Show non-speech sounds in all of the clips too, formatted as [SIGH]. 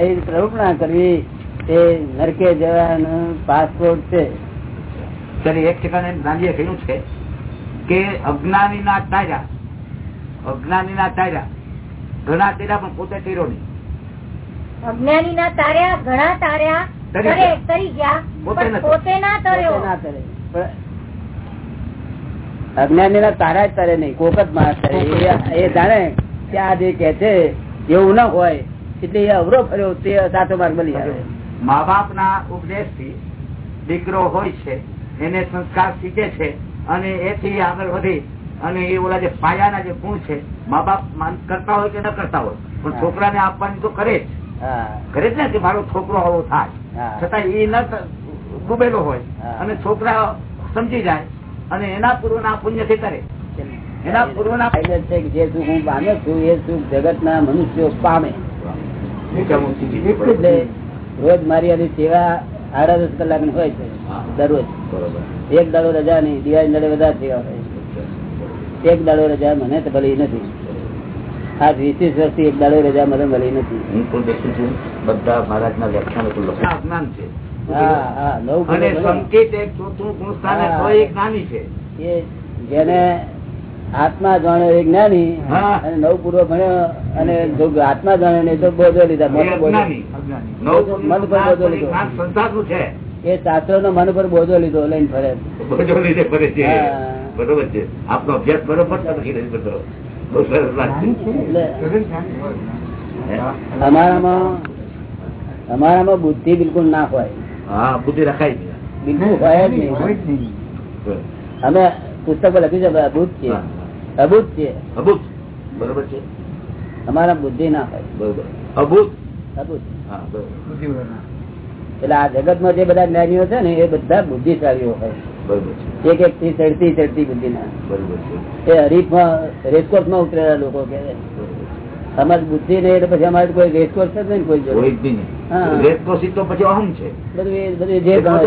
પ્રવૃત્તિ કરવી તે નરકે જવાનો પાસપોર્ટ છે. એક ઠેકાને ગાંધીએ કહ્યું છે કે અજ્ઞાની ના તાર્યા અજ્ઞાની ના તાર્યા ઘણા તેરા પણ પોતે તીરો નહીં અજ્ઞાની ના તાર્યા ઘણા તાર્યા. અજ્ઞાની ના તારા. જ તરે નહીં. કોક જ માણસ તરે. એ- એ જાણે કે આ જે કે છે એવું ના હોય. એટલે એ અવરો ફર્યો તે સાચો માર્ગ મળી આવે મા બાપ ના ઉપદેશથી દીકરો હોય છે એને સંસ્કાર શીખે છે અને એથી આગળ વધી અને એ ઓલા જે પાયાના જે ગુણ છે મા બાપ કરતા હોય કે ન કરતા હોય પણ. છોકરાને આપવાની તો કરે જ. કરે જ ને કે મારો છોકરો આવો થાય. છતાં એ ન ડૂબેલો હોય અને છોકરા સમજી જાય અને એના પૂર્વના પુણ્યથી કરે એના પૂર્વના ના છે જે સુખ હું પામ્યો છું એ સુખ જગત ના મનુષ્યો પામે. રોજ મારી આની સેવા દસ કલાકની હોય છે દરરોજ. એક દાડો રજા નહીં દિવાળી દાડે વધારે સેવા હોય એક દાડો રજા મને તો ભલી નથી. આ વીસ વર્ષથી એક દાડો રજા મને ભલી નથી. હું પણ બેસું છું બધા મહારાજના વ્યાખ્યાનો તો છે. હા હા નવ અને સંકેત એક ચોથું ગુણસ્થાન એક જ્ઞાની છે. જેને આત્મા જાણ્યો એ જ્ઞાની અને નવ પૂર્વ ભણ્યો અને જો આત્મા જાણ્યો ને તો બોધો લીધા મન મન પર બોધો લીધો. છે? એ શાસ્ત્રો નો મન પર બોધો લીધો લઈને ફરે. બોધો લીધે ફરે છે. બરોબર છે. આપનો અભ્યાસ બરોબર નથી બધો? અમારામાં અમારામાં બુદ્ધિ બિલકુલ ના હોય. હા બુદ્ધિ રખાય બિલકુલ હોય જ નહીં. અમે પુસ્તકો લખી છે બુદ્ધ છે. અભૂત છે. અભૂત. બરોબર છે? અમારા બુદ્ધિ ના હોય. બરોબર. અભૂત? અભૂત. એટલે આ જગતમાં જે બધા જ્ઞાનીઓ છે ને એ બધા બુદ્ધિશાળીઓ હોય. એક એક થી ચડતી ચડતી બુદ્ધિ ના બરોબર છે. એ હરીફમાં રેસકોર્સમાં ઉતરેલા લોકો કે બરોબર બુદ્ધિ નહીં એટલે પછી અમારે કોઈ રેસકોર્સ જ નહીં કોઈ તો પછી અહમ છે. બધું એ બધું જે ગણો.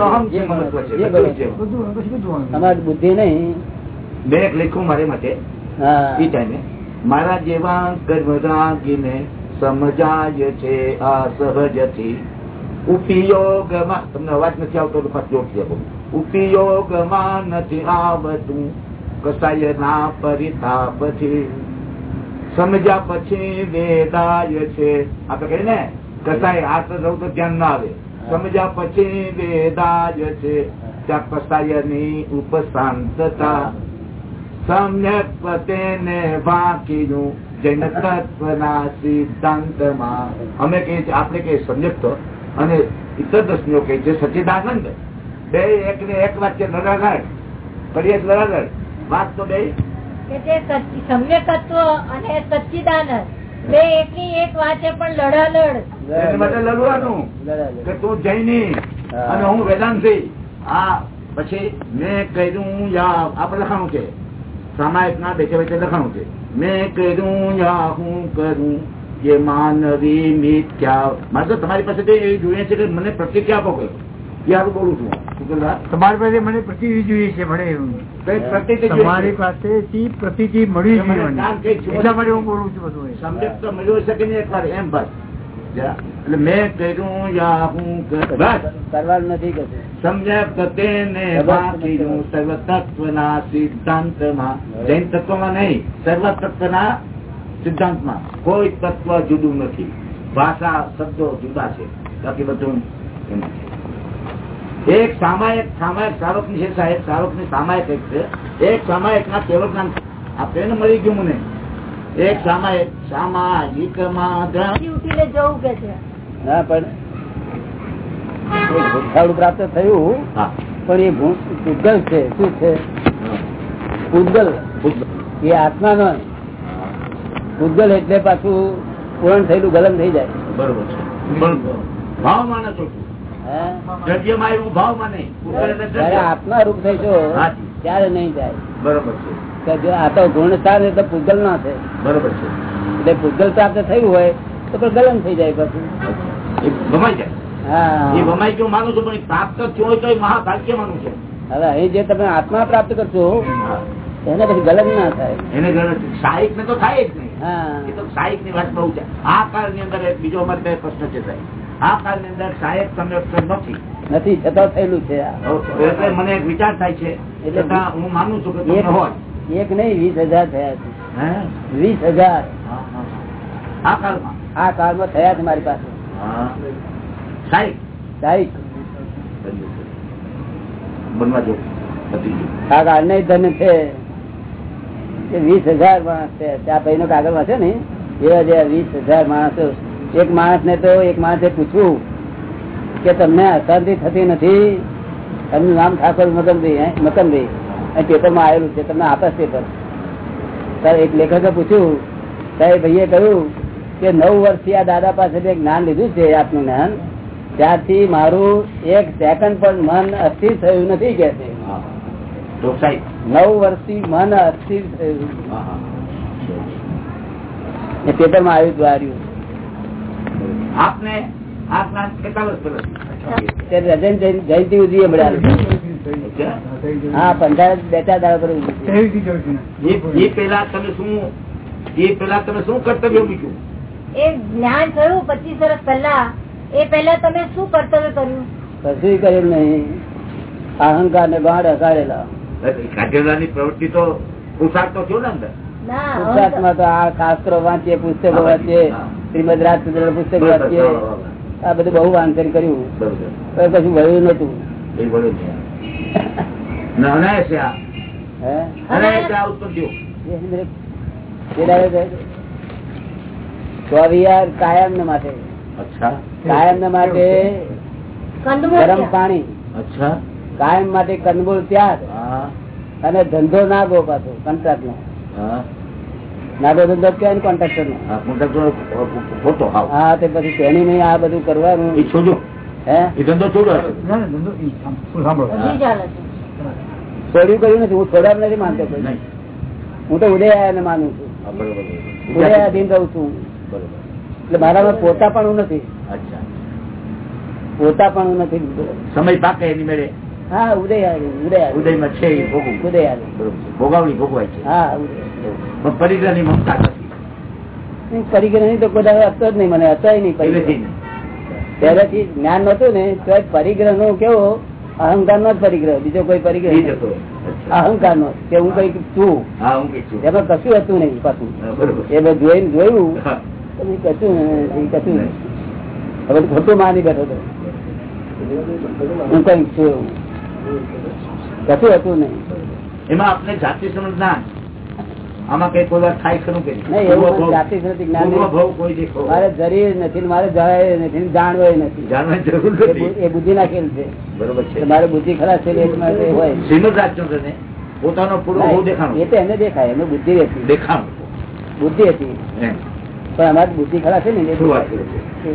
અમારી બુદ્ધિ નહીં. મેં એક લખ્યું મારે માટે એ ટાઈમે મારા જેવા ગર્ભરાગીને સમજાય છે આ સહજથી. ઉપયોગમાં, તમને અવાજ નથી આવતો, તો આપો. ઉપયોગમાં નથી આવતું, કસાય ના પરિતાપથી. સમજ્યા પછી વેદાય છે. આપણે કહીએ ને, કસાય તો રહું તો ધ્યાન ના આવે. સમજ્યા પછી વેદાય છે. ત્યાં કસાયની ઉપશાંતતા સમ્યક તેને વાંકીનું જૈન તત્વના સિદ્ધાંતમાં અમે કહીએ છીએ આપણે કહીએ સમ્યક અને ઇતર દર્શનીઓ કહીએ છીએ સચિદાનંદ બે એક ને એક વાક્ય લડાલડ કરીએ લડાલડ વાત તો બે સમ્યક તત્વ અને સચ્ચિદાનંદ બે એકની એક વાંચે પણ લડાલડ. માટે લડવાનું કે તું જૈની નહીં અને હું વેદાંતી આ પછી મેં કહ્યું યા આપણે લખાણું છે સામાયિક ના બેઠે બેઠે લખાણું છે મેં કર્યું યા હું કરું એ માનવી મિથ્યા મારે તો તમારી પાસે એ જોઈએ છે કે મને પ્રતિક્રિયા આપો કયો યાર બોલું છું? તમારી પાસે મને પ્રતિ જોઈએ છે મને એવું તમારી પાસે કઈ છે? એટલા માટે હું બોલું છું બધું એ. તો મળ્યો છે કે નહીં એકવાર એમ બસ જરા. એટલે મેં કર્યું યા હું કરવાનું નથી જૈન નહીં સિદ્ધાંતમાં. કોઈ તત્વ જુદું નથી. ભાષા શબ્દો જુદા છે. બાકી બધું એક સામાયિક સામાયિક શાહરૂખની છે સાહેબ. શાહરૂખની સામાયિક એક છે. એક સામાયિક ના કેવળ જ્ઞાન આ મળી ગયું મને. એક સામાયિક સામાજિક જવું કે છે? હા પણ પ્રાપ્ત થયું. પણ એ ભૂ- છે. શું છે? પૂતગલ એ આત્મા નો પૂતગલ એટલે પાછું પૂરણ થયેલું ગલન થઈ જાય. બરોબર છે. ન. આત્મા રૂપ થઈ છો ત્યારે નહીં જાય બરોબર છે. જો આ તો ગુણ સ્થાન તો પૂગલ ના છે. બરોબર છે. એટલે પૂગલ પ્રાપ્ત થયું હોય તો પણ ગલન થઈ જાય પાછું. એ જાય. હા. એ વમાઈ ગયું માનું છું પણ પ્રાપ્ત થયું તો મહાભાગ્ય માનું છે. હવે અહીં જે તમે આત્મા પ્રાપ્ત કરશો એને પછી ગલન ના થાય. એને ગણત સાહિક ને તો થાય જ નહીં. હા. એ તો સાહિકની વાત બહુ છે. આ કાળની અંદર બીજો અમારે બે પ્રશ્ન છે સાહેબ. આ કાળની અંદર સાહેબ સંરક્ષણ નથી. નથી છતાં થયેલું છે એટલે મને એક વિચાર થાય છે. એટલે હું માનું છું કે હોય. એક નહીં વીસ હજાર થયા છે? વીસ હજાર. આ કાળમાં થયા છે મારી પાસે. આ કાળ ધન છે. વીસ હજાર માણસ છે. ત્યાં ભાઈ નો કાગળ છે ને? એવા જેવા વીસ હજાર માણસો. એક માણસ ને તો એક માણસે પૂછવું કે તમને અશાંતિ થતી નથી? એમનું નામ ઠાકોર મકનભાઈ? મકનભાઈ એ પેપરમાં આવેલું છે તમને આપે પેપર. સર એક લેખકે પૂછ્યું સાહેબ ભાઈએ કહ્યું કે નવ વર્ષથી આ દાદા પાસેથી જ્ઞાન લીધું છે આપનું જ્ઞાન. ત્યારથી મારું એક સેકન્ડ પણ મન અસ્થિર થયું નથી કે છે. નવ વર્ષથી મન અસ્થિર થયું. પેપરમાં આવ્યું દ્વાર્યું આપને આ જ્ઞાન કેટલા વર્ષ. જયંતિ- જયંતિ મળ્યા. હા પંદર બે ચાર દાડા પર એ એ પેલા તમે શું એ પેલા તમે શું કર્તવ્ય મૂક્યું? એ જ્ઞાન થયું પચીસ વર્ષ પહેલા. એ પહેલા તમે શું કર્તવ્ય કર્યું? કશું કર્યું નહીં. અહંકાર ને ગાંડ હકારેલા પ્રવૃત્તિ તો પુરુષાર્થ તો થયો ને અંદર? ના ગુજરાતમાં તો આ શાસ્ત્રો વાંચીએ પુસ્તકો વાંચીએ શ્રીમદ રાજચંદ્ર પુસ્તક વાંચીએ. આ બધું બહુ વાંચન કર્યું. કશું ભયું નતું છે આ. કાયમ ને માટે. કાયમ ને માટે કંદમૂળ ગરમ પાણી. કાયમ માટે કંદમૂળ ત્યાગ અને ધંધો નાગો પાછો કોન્ટ્રાક્ટ નો હા નાગો ધંધો કહેવાય કોન્ટ્રાક્ટર નો હા તે પછી તેની નહીં આ બધું કરવાનું. ઈચ્છું એ ધંધો છોડ્યું કર્યું નથી હું છોડવા નથી માનતો હું તો ઉદય માનું છું. બરોબર રહું છું. એટલે મારામાં પોતા પણ નથી. પોતા પણ નથી. સમય પાકે એની મેળે? હા ઉદય આવ્યું ઉદય આવ્યું ઉદયમાં છે. ઉદય. ભોગાવણી ભોગવાય છે. હા પરિગ્રહની મમતા નથી. પરિગ્રહ નહીં તો કોઈ દાડો હતો જ નહીં મને હતો નહીં પહેલેથી પરિગ્રહ. નહીં. પહેલેથી જ્ઞાન નતું ને તો પરિગ્રહ નો કેવો? અહંકાર નો જ પરિગ્રહ બીજો કોઈ પરિગ્રહ. અહંકાર નો કે હું કઈ છું. એમાં કશું હતું નહીં પાછું. એ બધું જોઈને જોયું હા. તો મેં કશું કશું હવે ખોટું માની બેઠો હતો હું કંઈક છું. કશું હતું નહીં. એમાં આપણે જાતિ સમજના આમાં કઈ કોઈ થાય ખરું મારે જરીર નથી મારે જવાય નથી ને નથી. જાણવાની જરૂર એ નથી બુ- એ બુદ્ધિ ના ખેલ છે. બરોબર છે. મારે બુદ્ધિ ખરાબ છે હોય. શ્રીમદ રાજચંદ્ર ને પોતાનો પૂરો બહુ ના, એ તો એમને દેખાય એમને બુદ્ધિ હતી દેખાણું. બુદ્ધિ હતી પણ અમારી બુદ્ધિ ખરા છે ને શું વાત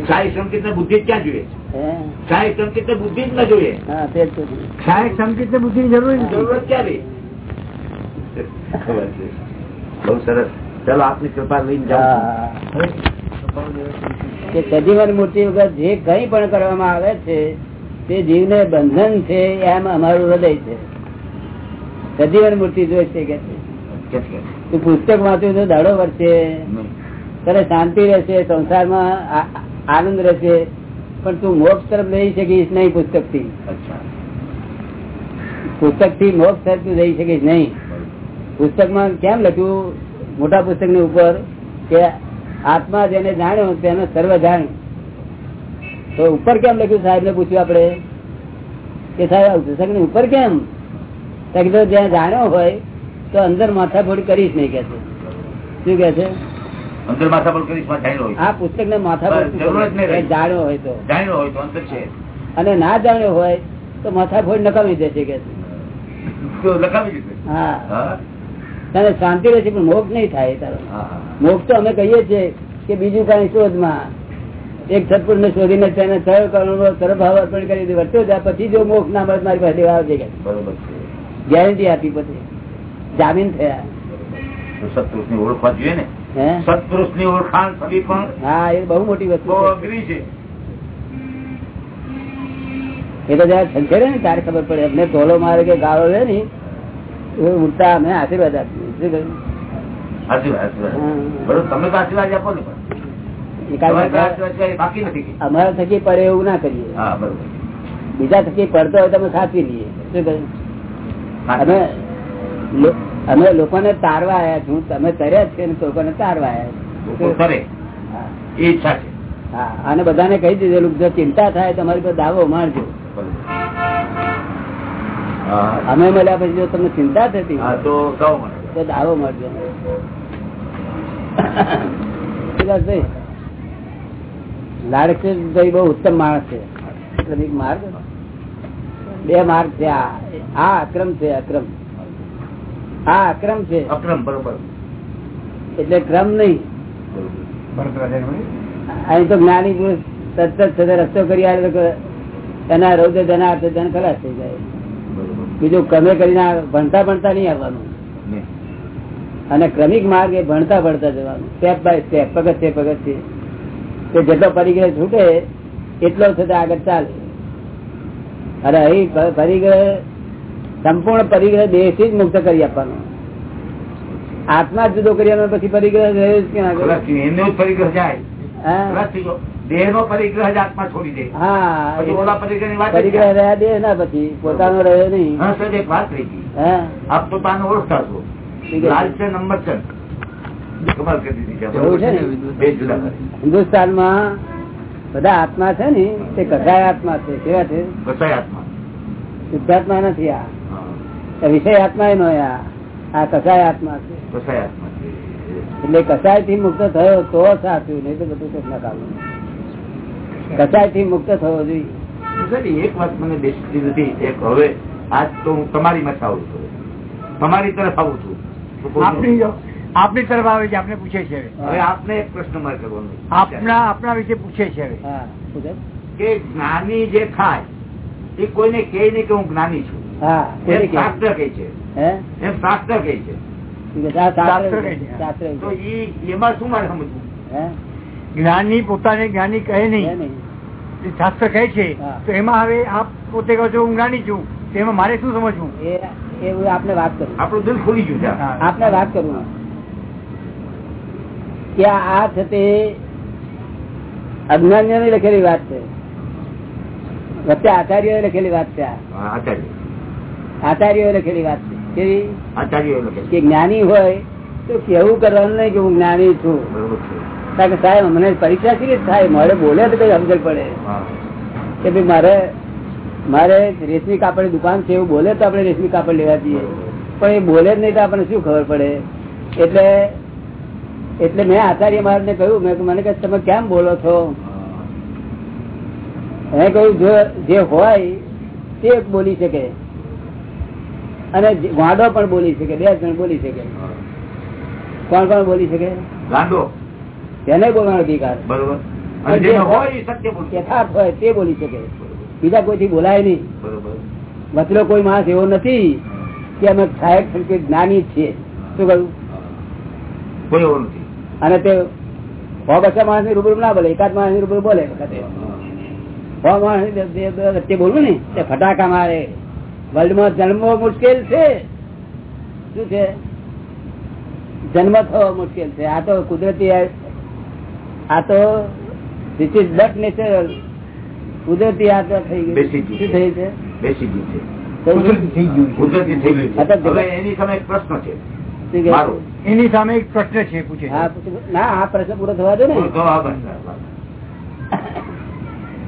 સાઈ સંકેત ને બુદ્ધિ જ ક્યાં જોઈએ? હે? સાઈ સંકેત ને બુદ્ધિ જ ના જોઈએ. હા તે જ તો છે. સહાયક સંકેત ને બુદ્ધિ ની જરૂર જરૂરત ક્યારે ખબર છે. બહુ સરસ. ચલો આપની કૃપા લઈને કે સજીવન મૂર્તિ વગર જે કઈ પણ કરવામાં આવે છે તે જીવને બંધન છે એમ અમારું હૃદય છે. સજીવન મૂર્તિ જોઈ છે કે? તું પુસ્તક વાંચ્યું તો દાડો વર્ષે તને શાંતિ રહેશે સંસારમાં આનંદ રહેશે. પણ તું મોક્ષ તરફ લઈ શકીશ નહીં પુસ્તકથી પુસ્તકથી મોક્ષ તરફ તું જઈ શકીશ નહીં. પુસ્તકમાં કેમ લખ્યું? મોટા પુસ્તકની ઉપર કે આત્મા જેને જાણ્યો તેને સર્વ જાણ તો ઉપર કેમ લખ્યું સાહેબ ને પૂછ્યું આપડે કે સાહેબ પુસ્તકની ઉપર કેમ? તો જ્યાં જાણ્યો હોય તો અંદર માથાફોડ કરીશ નહીં કે છે. શું કે છે? અંદર કરીશ પુસ્તક ને માથાફોડ જ. જાણ્યો હોય તો. જાણ્યો હોય તો છે. અને ના જાણ્યો હોય તો માથાફોડ નકામી દેશે કે છે. દીધું હા. હા. તને શાંતિ રહેશે પણ મોગ નહીં થાય તારો. હા. તો અમે કહીએ છીએ કે બીજું કઈ શોધમાં. એક સત્પુર ને શોધીને તેને સરળ કરોડ ભાવ અર્પણ કરી દે વર્તો જાય પછી જો મોક્ષ ના મળે મારી પાસે દેવા આવજે ગેરંટી આપી પછી. જામીન થયા. સત્પુરુષની ઓળખવા જોઈએ ને? સત્પુરુષની ઓળખાણ થવી પણ હા એ બહુ મોટી વસ્તુ છે. અઘરી છે. એ તો જયારે ને તારે ખબર પડે. એમને ટોલો મારે કે ગાળો લે ને. ઉલટા અમે આશીર્વાદ આપીએ. શું કહ્યું? અમારા થકી પડે એવું ના કરીએ. બીજા થકી પડતો હોય તમે સાચવી લઈએ. શું કહ્યું? અમે અમે લોકોને તારવા આવ્યા છું. તમે તર્યા છે ને લોકોને તારવા આવ્યા અને બધાને કહી દીધેલું જો ચિંતા થાય તમારી પર દાવો મારજો. અમે મળ્યા પછી જો તમને ચિંતા થતી તો દારો મળજો. લાડકભાઈ બહુ ઉત્તમ માણસ છે. ક્રમિક માર્ગ? બે માર્ગ છે. આ અક્રમ છે અક્રમ. આ અક્રમ છે. અક્રમ બરોબર. એટલે ક્રમ નહીં. અહીં તો જ્ઞાની પુરુષ સતત રસ્તો કરી આવે તો એના રૌદ્ર ધના અર્થ ધન ખલાસ થઈ જાય. બીજું ક્રમે કરીને ભણતા ભણતા નહીં આવવાનું. અને ક્રમિક માર્ગ એ ભણતા ભણતા જવાનું. સ્ટેપ બાય સ્ટેપ પગથિયે પગથિયે. તે જેટલો પરિગ્રહ છૂટે એટલો છતાં આગળ ચાલે. અરે અહીં પરિગ્રહ સંપૂર્ણ પરિગ્રહ દેશથી જ મુક્ત કરી આપવાનો. આત્મા જુદો કરી પછી પરિગ્રહ રહ્યો જ પરિગ્રહ જાય. હા? ખલાસ થઈ ગયો. દેહનો પરિગ્રહ જ આત્મા છોડી દે. ઓલા પરિગ્રહની વાત પરિગ્રહ રહ્યા દે ના પછી પોતાનો રહ્યો નહીં. હા સર એક વાત થઈ ગઈ. આપ પોતાનો ઓળખતા છો? લાલ છે નંબર છે. હિન્દુસ્તાન ને? હિન્દુસ્તાનમાં બધા આત્મા છે ને તે કસાય આત્મા છે. કેવા છે? કસાય આત્મા. શુદ્ધાત્મા નથી આ. વિષય આત્મા એ નો આ. આ કસાય આત્મા છે. કસાય આત્મા એટલે કસાયથી મુક્ત થયો તો સાચું નહીં તો બધું કેટલા કામ કસાયથી મુક્ત થવો જોઈએ એક વાત મને બેસતી નથી એક હવે આજ તો હું તમારી માં આવું છું તમારી તરફ આવું છું. આપની આપની તરફ આવે છે આપને પૂછે છે હવે. આપને એક પ્રશ્ન મારે કરવાનો આપના આપના વિશે પૂછે છે હવે? કે જ્ઞાની જે ખાય એ કોઈને કહે નહીં કે હું જ્ઞાની છું? શાસ્ત્ર કહે છે એમ શાસ્ત્ર કહે છે શાસ્ત્ર શાસ્ત્ર કહે છે. તો એમાં શું મારે સમજવું હે? જ્ઞાની પોતાને જ્ઞાની કહે નહીં? શાસ્ત્ર કહે છે તો એમાં હવે આપ પોતે કહો છો હું જ્ઞાની છું તો એમાં મારે શું સમજવું? એ એવું આપને વાત કરું. આપણું દિલ ખુલી ગયું છે. આપને વાત કરું. કે આ છે તે અજ્ઞાનીઓ ની લખેલી વાત છે. વચ્ચે આચાર્ય લખેલી વાત છે આચાર્ય. લખેલી વાત છે. કેવી? આચાર્ય કે જ્ઞાની હોય તો કેવું કરવાનું નહીં કે હું જ્ઞાની છું? બરોબર છે. કારણ કે સાહેબ મને પરીક્ષા કેવી રીતે થાય મારે બોલે તો કઈ સમજણ પડે. કે ભાઈ મારે મારે રેશમી કાપડ દુકાન છે એવું બોલે તો આપણે રેશમી કાપડ લેવા જઈએ. પણ એ બોલે જ નહીં તો આપણને શું ખબર પડે? એટલે એટલે મેં આચાર્ય મહારાજ કહ્યું મેં મને કે તમે કેમ બોલો છો? મેં કહ્યું જો જે હોય તે બોલી શકે. અને વાંડો પણ બોલી શકે બે જણ બોલી શકે. કોણ કોણ બોલી શકે? ગાંડો. તેને બોલવાનો અધિકાર. બરોબર. યથાર્થ હોય તે બોલી શકે. બીજા કોઈથી બોલાય નહીં. મતલબ કોઈ માણસ એવો નથી કે અમે સાહેબ જ્ઞાની છીએ. શું કહ્યું? કોઈ એવો નથી. અને તે હો બચ્ચા માણસની રૂબરૂ ના બોલે એકાદ માણસની રૂબરૂ બોલે વખતે. સો માણસ વચ્ચે બોલવું ને તે ફટાકા મારે. વર્લ્ડમાં જન્મવો મુશ્કેલ છે. શું છે? જન્મ થવો મુશ્કેલ છે. આ તો કુદરતી આ તો ધીસ ઇઝ બટ નેચરલ કુદરતી આ તો થઈ ગઈ બેસી ગઈ થઈ છે? બેસી ગયું છે. કુદરતી થઈ ગયું ગયું હવે એની સામે એક પ્રશ્ન છે. મારો. એની સામે એક પ્રશ્ન છે પૂછે છે. હા, પૂછો. ના આ પ્રશ્ન પૂરો થવા દો ને. પૂરો થવા આવે છે.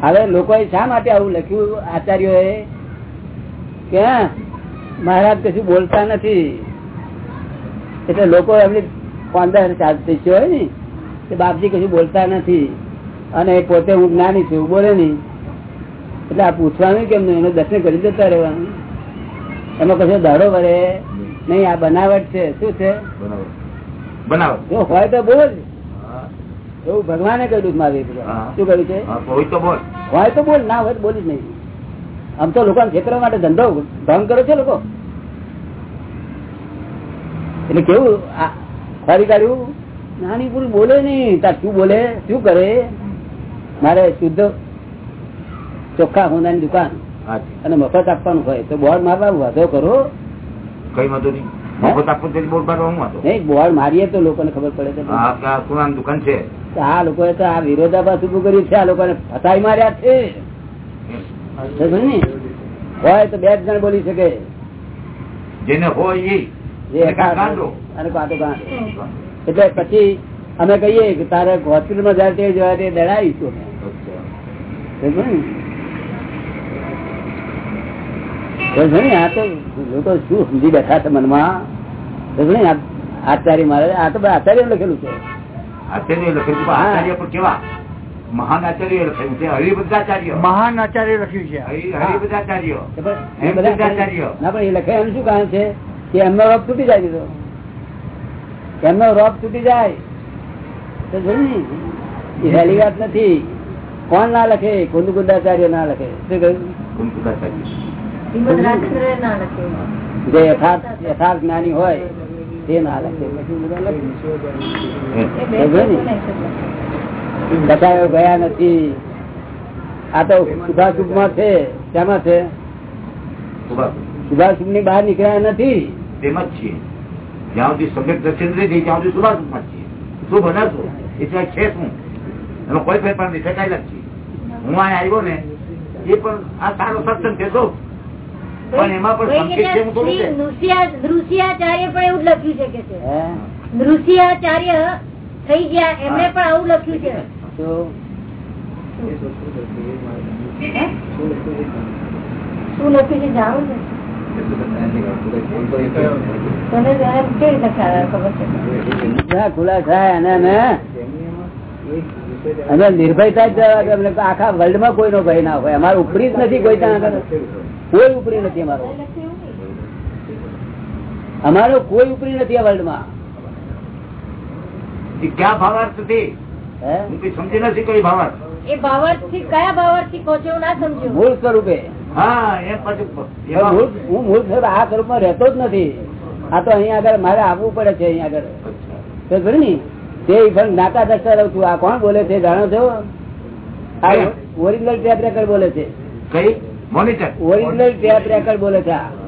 હવે લોકોએ શા માટે આવું લખ્યું? આચાર્યોએ કે હા, મહારાજ કશું બોલતા નથી. એટલે લોકો એમની પંદર ચાલતી હોય ને. કે બાપજી કશું બોલતા નથી. અને પોતે હું જ્ઞાની છું બોલે નહીં. એટલે આ પૂછવાનું કેમ નહીં? એનું દર્શન કરી જતા રહેવાનું. એમાં કશો ધારો વરે નહીં આ બનાવટ છે. શું છે? જો હોય તો બોલ. એવું ભગવાને કહ્યું મારી. શું કહ્યું છે? હોય તો બોલ. હોય તો બોલ ના હોય તો બોલી જ નહીં. આમ તો લોકો ખેતરો માટે ધંધો ભંગ કરો છે લોકો. એટલે કેવું? ફરી કાઢ્યું? નાની પુરુષ બોલે નહીં. તાર શું બોલે? શું કરે? મારે શુદ્ધ ચોખ્ખા હોનાની દુકાન અને મફત આપવાનું હોય તો બોર્ડ મારવા વાંધો કરો. કઈ વાંધો નહીં. મફત આપવું તો બોર્ડ પાડવા હું વાંધો? નહીં બોર્ડ મારીએ તો લોકોને ખબર પડે છે દુકાન છે. તો આ લોકોએ તો આ વિરોધાભાસ ઉભું કર્યું છે આ લોકોને ફસાઈ માર્યા છે. હોય તો બે જણ બોલી શકે. જેને હોય. અને કાંટો. એટલે પછી અમે કહીએ કે તારે હોસ્પિટલમાં જાય તે જવા તે દડાવીશું? આ તો લોકો શું સમજી બેઠા છે મનમાં? આચાર્ય મારે આ તો બધા આચાર્ય લખેલું છે. આચાર્ય લખેલું છે, આચાર્ય પણ કેવા? મહાન આચાર્ય લખ્યું છે. હરિભદ્રાચાર્ય. મહાન આચાર્ય લખ્યું છે. હરિ- હરિભદ્રાચાર્ય. કે એ એમ ના પણ એ લખે એનું શું કારણ છે? કે એમનો રોપ તૂટી જાય દીધો એમનો રોપ તૂટી જાય. તો એ સહેલી વાત નથી. કોણ ના લખે? કુંદકુદાચાર્ય ના લખે. શું કહ્યું? જે યથાર્થ યથાર્થ જ્ઞાની હોય તે ના લખે. બતાવ્યો ગયા નથી. આ તો શુભાશુભમાં છે. તેમાં છે. શુભાશુભની બહાર નીકળ્યા નથી. તેમજ જ છીએ. જ્યાં સુધી સમ્યક દર્શન નથી થઈ ત્યાં સુધી શુભાશુભમાં માં છીએ. શું બનાવશું એ સિવાય છે શું? એનો કોઈ ફેરફાર નથી શકાયેલા જ છીએ. હું અહીંયા આવ્યો ને એ પણ આ સારો સત્સંગ છે તો. પણ એમાં પણ સંકેત છે પણ એવું લખ્યું છે કે છે. હે? થઈ ગયા એમને પણ આવું લખ્યું છે. શું લખ્યું છે જાણું છે? અમે નિર્ભયતા જ આખા વર્લ્ડમાં કોઈનો ભય ના હોય. અમારો ઉપરી જ નથી કોઈ કોઈ ઉપરી નથી અમારો. અમારો કોઈ ઉપરી નથી આ વર્લ્ડમાં એ ક્યાં ભાવાર્થ કઈ સમજી નથી કોઈ ભાવાર્થ. એ ભાવાર્થથી કયા ભાવાર્થથી કહો છો એવું ના સમજ્યું. મૂળ સ્વરૂપે. હા મૂળ- સ્વરૂપ આ સ્વરૂપમાં રહેતો જ નથી. આ તો અહીંયા આગળ મારે આવવું પડે છે અહીંયા આગળ. ને તે નાકા દસતા રહું છું. આ કોણ બોલે છે જાણો છો? ઓરિજિનલ ટેપ રેકર્ડ બોલે છે. ઓરિજિનલ ટેપ રેકર્ડ બોલે છે.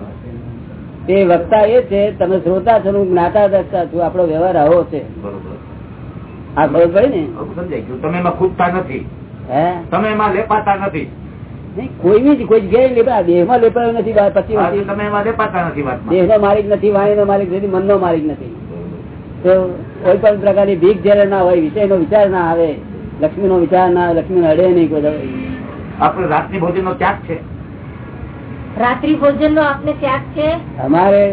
તે વક્તા એ છે તમે શ્રોતા છો હું જ્ઞાતા દસતા છું આપણો વ્યવહાર આવો છે. બરોબર. આ ખબર પડી ને? સમજાય ગયું. તમે એમાં ખૂટતા નથી. હે? તમે એમાં લેપાતા નથી. કોઈની કોઈ જગ્યાએ લેપા દેહમાં લેપાયો નથી પછી દેહનો માલિક નથી વાણીનો માલિક નથી મનનો માલિક નથી. તો કોઈ પણ પ્રકારની ભીખ જયારે ના હોય વિષયનો વિચાર ના આવે લક્ષ્મી નો વિચાર ના આવે લક્ષ્મી હડે નહીં કોઈ. આપણે રાતની ભોજન નો ત્યાગ છે. રાત્રિ ભોજન નો આપને ત્યાગ છે? અમારે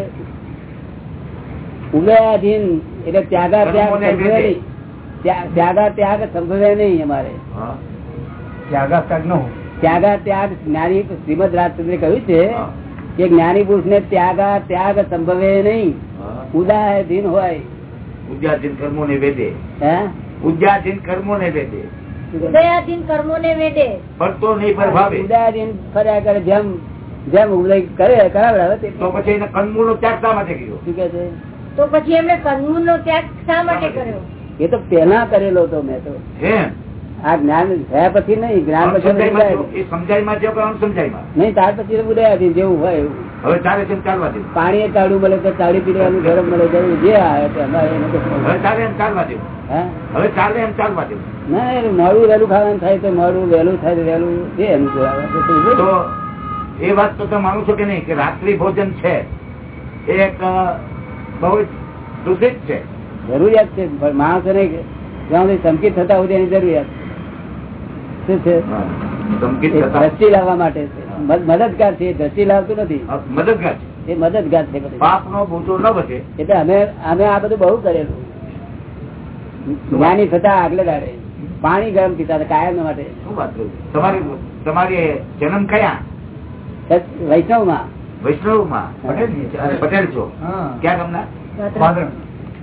ઉદયાધીન એટલે ત્યાગા ત્યાગ સંભવે નહીં. ત્યાગા ત્યાગ સંભવે નહીં અમારે. ત્યાગા ત્યાગ ન હોય ત્યાગા ત્યાગ જ્ઞાની શ્રીમદ રાજચંદ્ર કહ્યું છે કે જ્ઞાની પુરુષ ને ત્યાગા ત્યાગ સંભવે નહીં. હા. ઉદાધીન હોય. ઉદ્યાધીન કર્મો ને વેદે. ઉદ્યાધીન કર્મો ને વેદે. ઉદયાધીન કર્મો ને વેદે. પડતો નહીં પ્રભાવે. ઉદાધીન ફર્યા કરે જેમ જેમ ઉદય કરે કરાવડાવે તો. પછી એને કંદમૂળ નો ત્યાગ શા માટે કર્યો? શું કે છે? તો પછી એમણે કંદમૂળ નો ત્યાગ શા માટે કર્યો? એ તો પેલા કરેલો હતો મેં તો. એમ? આ જ્ઞાન થયા પછી નહીં જ્ઞાન પછી એ છે નહીં ત્યાર પછી ઉદયાધીન જેવું હોય એવું. છે પાણી ચાલુ મળે તો ચાળી પીવાનું ગરમ મળે જેવું જે આવે એ મોડું વહેલું ખાવાનું થાય તો મોડું વહેલું થાય વહેલું. જે એનું તો છે? એ વાત તો તમે માનું છો કે નહીં કે રાત્રિ ભોજન છે. એ એક બહુ દૂષિત છે. જરૂરિયાત છે માણસો ને જ્યાં સુધી ધમકી થતા હોય એની જરૂરિયાત શું છે? દ્રષ્ટિ લાવવા માટે મદદગાર છે દ્રષ્ટિ લાવતું નથી. મદદગાર છે. એ મદદગાર છે પાપ નો બોજો ન વધે. એટલે અમે અમે આ બધું બહુ કરેલું. જ્ઞાની થતા આગલે દાડે. પાણી ગરમ પીતા કાયમ માટે. શું વાત તમારી તમારી જન્મ કયા? વૈષ્ણવમાં વૈષ્ણવમાં પટેલ પટેલ છો ક્યાં ગામના?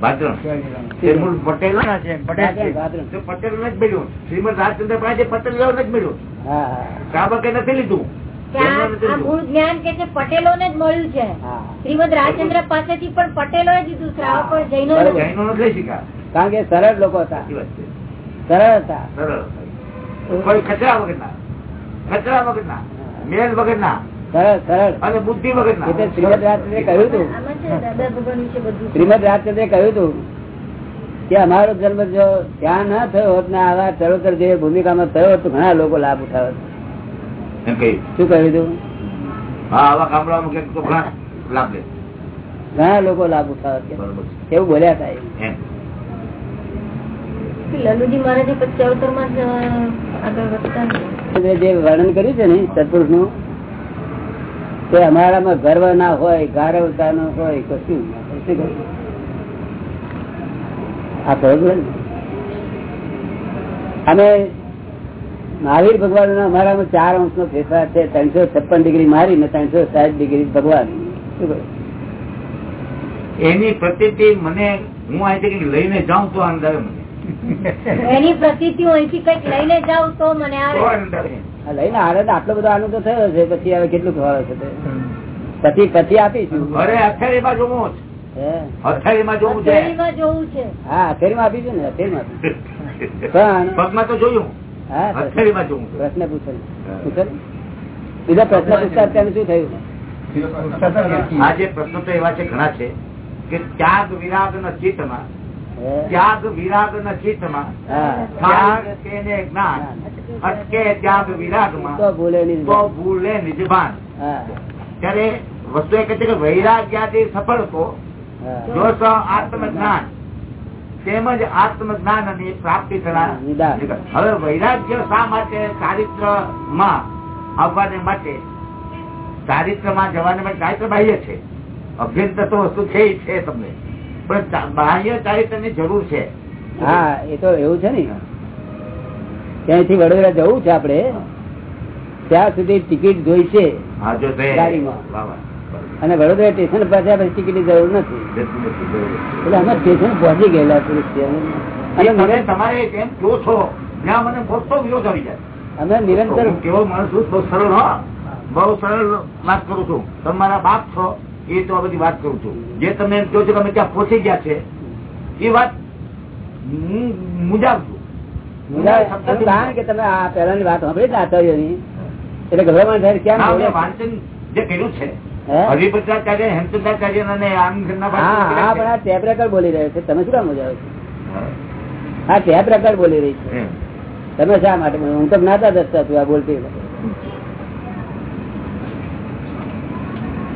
પટેલ ના ને મળ્યું. શ્રીમદ રાજચંદ્ર પાસે પટેલ જ મળ્યું. હા હા. નથી લીધું. કે આ એમને નથી આ લીધું. મૂળ જ્ઞાન કે છે પટેલો ને જ મળ્યું છે. શ્રીમદ રાજચંદ્ર પાસેથી પણ પટેલો દીધું શ્રાવકો જૈનો જૈનો લઈ શકા કારણ કે સરળ લોકો હતા. સરળ હતા. સરળ. કોઈ ખચરા વગર ના ખચરા મેલ સરળ અને બુદ્ધિ વગર એટલે શ્રીમદ રાજચંદ્રે કહ્યું હતું કે અમારો જન્મ જો ત્યાં ના થયો હોત ને આવા ચરોતર જે ભૂમિકામાં થયો હોત તો ઘણા લોકો લાભ ઉઠાવે એમ શું કહ્યું હતું હા આવા ગામડામાં ક્યાંક તો ઘણા લાભ લે. ઘણા લોકો લાભ ઉઠાવે એવું બોલ્યા હતા લલુજી મહારાજે પછી અવતારમાં જ આગળ વધતા જે વર્ણન કર્યું છે ને સત્પુરુષનું તે અમારામાં ગર્વ ના હોય ગારવતા ન હોય કશું? આ ખબર અને મહાવીર ભગવાન અમારામાં ચાર અંશ નો ફેરફાર છે ત્રણસો છપ્પન ડિગ્રી મારી ને ત્રણસો સાઠ ડિગ્રી ભગવાન એની પ્રતિતિ મને હું અહીંથી લઈને જાઉં તો અંદર મને. એની પ્રતિતિ અહીંથી કંઈક લઈને જાઉં તો મને આવે. લઈને આનંદ આટલો બધો આનંદ તો થયો છે. પછી હવે કેટલું ખવાડે છે પછી પછી આપીશું. અરે અથેળીમાં જોવું છે જોવું છે. હથેળીમાં જોવું છે. હા અથેરમાં આપીશું ને અથેરમાં પણ પગમાં તો જોયું. હા અથેળીમાં જોવું છે. પ્રશ્ન પૂછે. પૂછે બીજા પ્રશ્ન પૂછતા અત્યારે શું થયું? આ જે પ્રશ્નો તો એવા છે ઘણા છે કે ત્યાગ વિરાગ ના ચિત્તમાં હે? ત્યાગ વિરાગ નથી ત્યાગ તેને જ્ઞાન. અટકે ત્યાગ વિરાગમાં તો ભૂલે નિજભાન ત્યારે વસ્તુ એ કહે છે કે વૈરાગ્યાથી સફળ તો જો સ આત્મજ્ઞાન તેમજ આત્મજ્ઞાન અને પ્રાપ્તિ થનાર હવે વૈરાગ્ય શા માટે? ચારિત્રમાં આવવાને માટે. ચારિત્રમાં જવાને માટે ચારિત્ર બાહ્ય છે. અભ્યંતર તો વસ્તુ છે જ છે તમને. પણ બાહ્ય ચારિત્રની જરૂર છે. હા એ તો એવું છે ને. ત્યાંથી વડોદરા જવું છે આપડે ત્યાં સુધી ટિકિટ જોઈશે હા જો તે. ગાડીમાં. વાહ, વાહ. બરોબર. અને વડોદરા સ્ટેશન પાસે પછી ટિકિટની જરૂર નથી. એટલે અમે સ્ટેશન પહોંચી ગયેલા પુરુષ અને તમે તમારે કેમ કહો છો? ત્યાં મને મોટો વિરોધ આવી જાય. અમે નિરંતર કેવો માણસ છું બહુ સરળ હો. બહુ સરળ વાત કરું છું. તમારા બાપ છો. એ તો આ બધી વાત કરું છું. જે તમે એમ કહો છો કે અમે ત્યાં પહોંચી ગયા છે એ વાત હું મુજાવ છું. કારણ કે તમે આ પહેલાની વાત સાંભળી ને. આચાર્યોની એટલે ગભરામણ થાય કેમ ના, બોલે? મેં વાંચન જે કર્યું છે હરિભદ્રાચાર્ય હેમચંદ્રાચાર્ય અને આનંદના હા હા પણ આ ટેપ રેકર્ડ બોલી રહ્યો છે. તમે શું કામ મજા આ ટેપ રેકર્ડ બોલી રહી છે. તમે શા માટે હું તો જ્ઞાતા દસતા છું આ બોલતી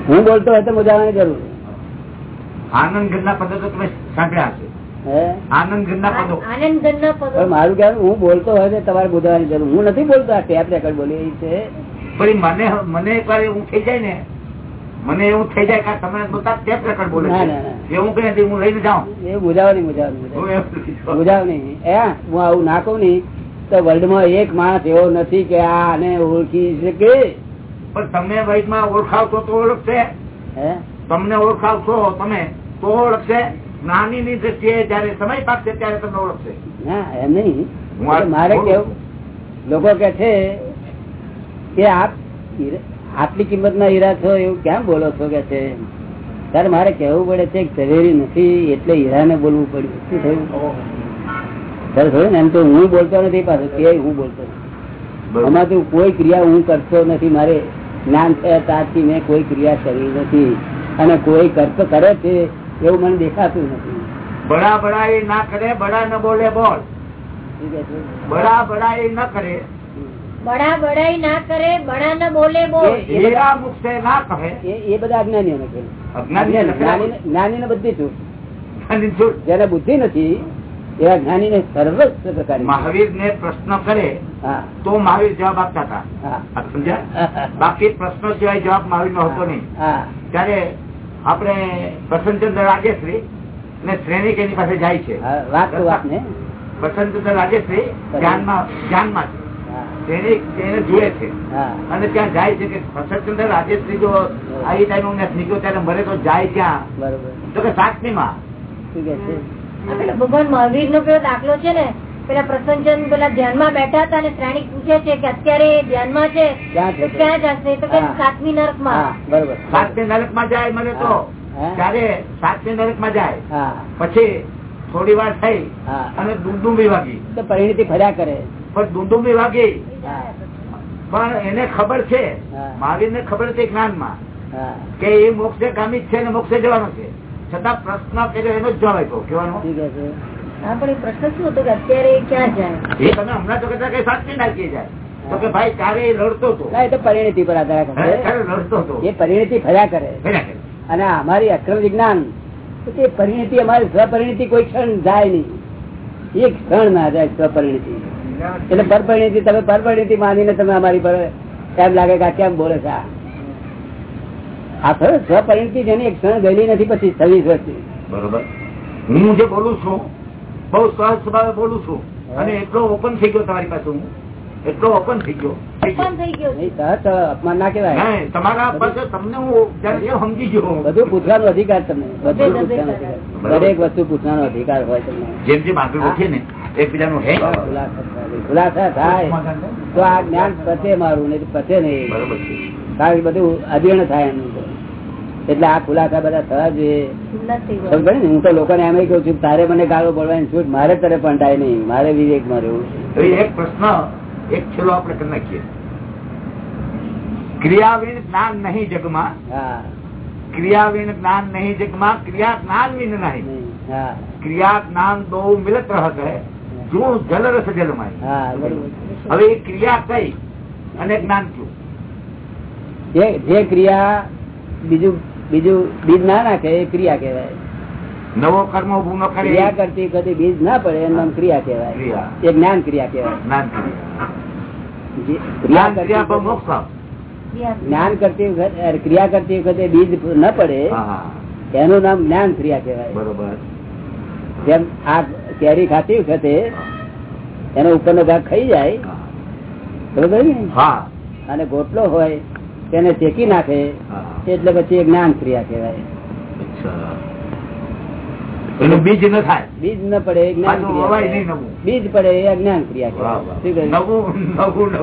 હું બોલતો હોય તો મજાવાની જરૂર. આનંદ ઘરના પદો તો તમે સાંભળ્યા હશે. આનંદ ઘરના પદો. આનંદ ગણના પદો. મારું કહેવાનું હું બોલતો હોય તો તમારે બોલવાની જરૂર. હું નથી બોલતો આ ટેપ રેકર્ડ બોલી છે. પણ મને મને એક એવું થઈ જાય ને મને એવું થઈ જાય કે તમે બધા ટેપ રેકર્ડ બોલે છે. ના, ના. એવું કઈ નથી હું લઈને જાઉં. એ મુજાવની મુજાવની હું બુજાવ નથી. મુજાવની એ હું આવું નાખું નહીં. તો વર્લ્ડમાં એક માણસ એવો નથી કે આ આને ઓળખી શકે. પણ તમે વૈદમાં ઓળખાવશો તો ઓળખશે. તમને ઓળખાવશો તમે તો ઓળખશે. નાની ની દ્રષ્ટિએ જયારે સમય પાકશે ત્યારે તમને ઓળખશે. ના એમ નહીં. મારે કેવું? લોકો કે છે કે આપ આટલી કિંમત ના હીરા છો એવું કેમ બોલો છો કે છે? ત્યારે મારે કેવું પડે છે ઝવેરી નથી એટલે હીરા ને બોલવું પડ્યું. શું થયું? ત્યારે થયું ને એમ તો હું બોલતો નથી પાછું કે હું બોલતો નથી. એમાંથી આમાં કોઈ ક્રિયા હું કરતો નથી મારે જ્ઞાન થયા ત્યારથી મેં કોઈ ક્રિયા કરી નથી. અને કોઈ કરતો કરે છે એવું મને દેખાતું નથી. બડા બડા એ ના કરે બડા ન બોલે બોલ. બડા બડા એ ન કરે. બડા બડાઈ ના કરે બડા ન બોલે બોલ. એ- હીરા મુખ ના કહે. એ એ બધા કહે. બધી છૂટ જેને બુદ્ધિ નથી એવા જ્ઞાની ને સર્વસ્વ પ્રકાર મહાવીર ને પ્રશ્ન કરે તો મહાવીર જવાબ આપતા હતા. સમજ્યા? બાકી પ્રશ્નો સિવાય જવાબ મહાવીર નો હતો નહીં. ત્યારે આપણે પ્રસન્નચંદ્ર રાજેશ્રી ને શ્રેણિક એની પાસે જાય છે. પ્રસન્નચંદ્ર રાજેશ્રી ધ્યાનમાં ધ્યાનમાં છે. જુએ છે. અને ત્યાં જાય છે કે પ્રસન્નચંદ્ર રાજેશ્રી જો આ ટાઈમે હું નીકળ્યો ત્યારે મરે તો જાય ક્યાં? બરોબર. તો કે સાતમી માં ભગવાન મહાવીર નો પેલો દાખલો છે ને? પેલા પ્રસંજન પેલા ધ્યાનમાં બેઠા હતા અને શ્રેણી પૂછે છે કે અત્યારે ધ્યાનમાં છે? ક્યાં છે તો ક્યાં જશે? તો કે સાતમી નરકમાં બરોબર. સાતમી નરકમાં જાય મને તો. ત્યારે સાતમી નરકમાં જાય પછી થોડી વાર થઈ અને ડુંડુંબી વાગી. તો પરિણતિ ફર્યા કરે. પણ ડુંડુંબી વાગી. હા. પણ એને ખબર છે મહાવીર ને ખબર છે જ્ઞાનમાં હા. કે એ મોક્ષે કામી છે ને મોક્ષે જવાનો છે. છતાં પ્રશ્ન કર્યો એનો જવાબ આપ્યો. કેવાનો શું કહે છે. હા પણ એ પ્રશ્ન શું હતો કે અત્યારે ક્યાં જાય? એ તમે હમણાં તો કહેતા સાચી નાખી જાય. તો કે ભાઈ તારે લડતો હતો? એ તો પરિણતિ પર આધાર હે, રાખે તારે લડતો હતો? એ પરિણતિ ફર્યા કરે. અને અમારી અક્રમ વિજ્ઞાન તે પરિણતિ અમારી સ્વપરિણતિ કોઈ ક્ષણ જાય નહીં. એક ક્ષણ ના જાય સ્વપરિણતિ. એટલે પરપરિણતિ તમે પરપરિણતિ માનીને તમે અમારી પર એમ લાગે કે આ કેમ બોલે છે આ? આ ખરો? સ્વપરિણતિ જેની એક ક્ષણ ગયેલી નથી પછી છવ્વીસ વર્ષથી બરોબર. હું જે બોલું છું બહુ સહજ સ્વભાવે બોલું છું અને એટલો ઓપન થઈ ગયો તમારી પાસે હું. એટલો ઓપન થઈ ગયો. પણ થઈ ગયો છે. નહીં સહજ અપમાન ના કહેવાય. તમારા પાસે તમને હું સમજી ગયો. બધું પૂછવાનો અધિકાર તમને. બધું બધે પૂછવાનો અધિકાર. અધિકાર. દરેક વસ્તુ પૂછવાનો અધિકાર હોય તમને. જેમ જેમ આગળ વધીએ ને એકબીજાનું હે ખુલાસા થાય. તો આ જ્ઞાન પતે મારું નહીં તો નહીં. કારણ કે બધું અધીર્ણ થાય એનું. એટલે આ ખુલાસા બધા થવા જોઈએ. ખબર ને? હું તો લોકોને એમ કહું છું તારે મને ગાળો પડવાની છૂટ મારે તને પંટાય નહીં. મારે વિવેકમાં રહેવું છે. તો એ એક પ્રશ્ન એક છેલ્લો આપણે કરી નાખીએ. ક્રિયાવીણ જ્ઞાન નહીં જગમાં. ક્રિયાવીણ જ્ઞાન નહીં જગમાં ક્રિયા જ્ઞાન વિન નહીં. ક્રિયા જ્ઞાન તો મિલત રહત હૈ. જો જલ રસ જલમાં હવે એ ક્રિયા કઈ? અને જ્ઞાન કયું? જે જે ક્રિયા બીજું બીજું બીજ ના નાખે એ ક્રિયા કહેવાય. નવો કર્મ ઉભું ન કરે ક્રિયા કરતી કદી બીજ ના પડે એનું નામ ક્રિયા કહેવાય. એ જ્ઞાન ક્રિયા કહેવાય. જ્ઞાન કરતી વખતે ક્રિયા કરતી વખતે બીજ ન પડે એનું નામ જ્ઞાન ક્રિયા કહેવાય. બરોબર. જેમ આ કેરી ખાતી વખતે એનો ઉપરનો ભાગ ખાઈ જાય બરોબર ને અને ગોટલો હોય તેને ચેકી નાખે. એટલે પછી જ્ઞાન ક્રિયા કહેવાય. એનું બીજ ન થાય? બીજ ન પડે જ્ઞાન ક્રિયા. બીજ પડે એ અજ્ઞાન ક્રિયા કહેવાય? નવું નવું ન.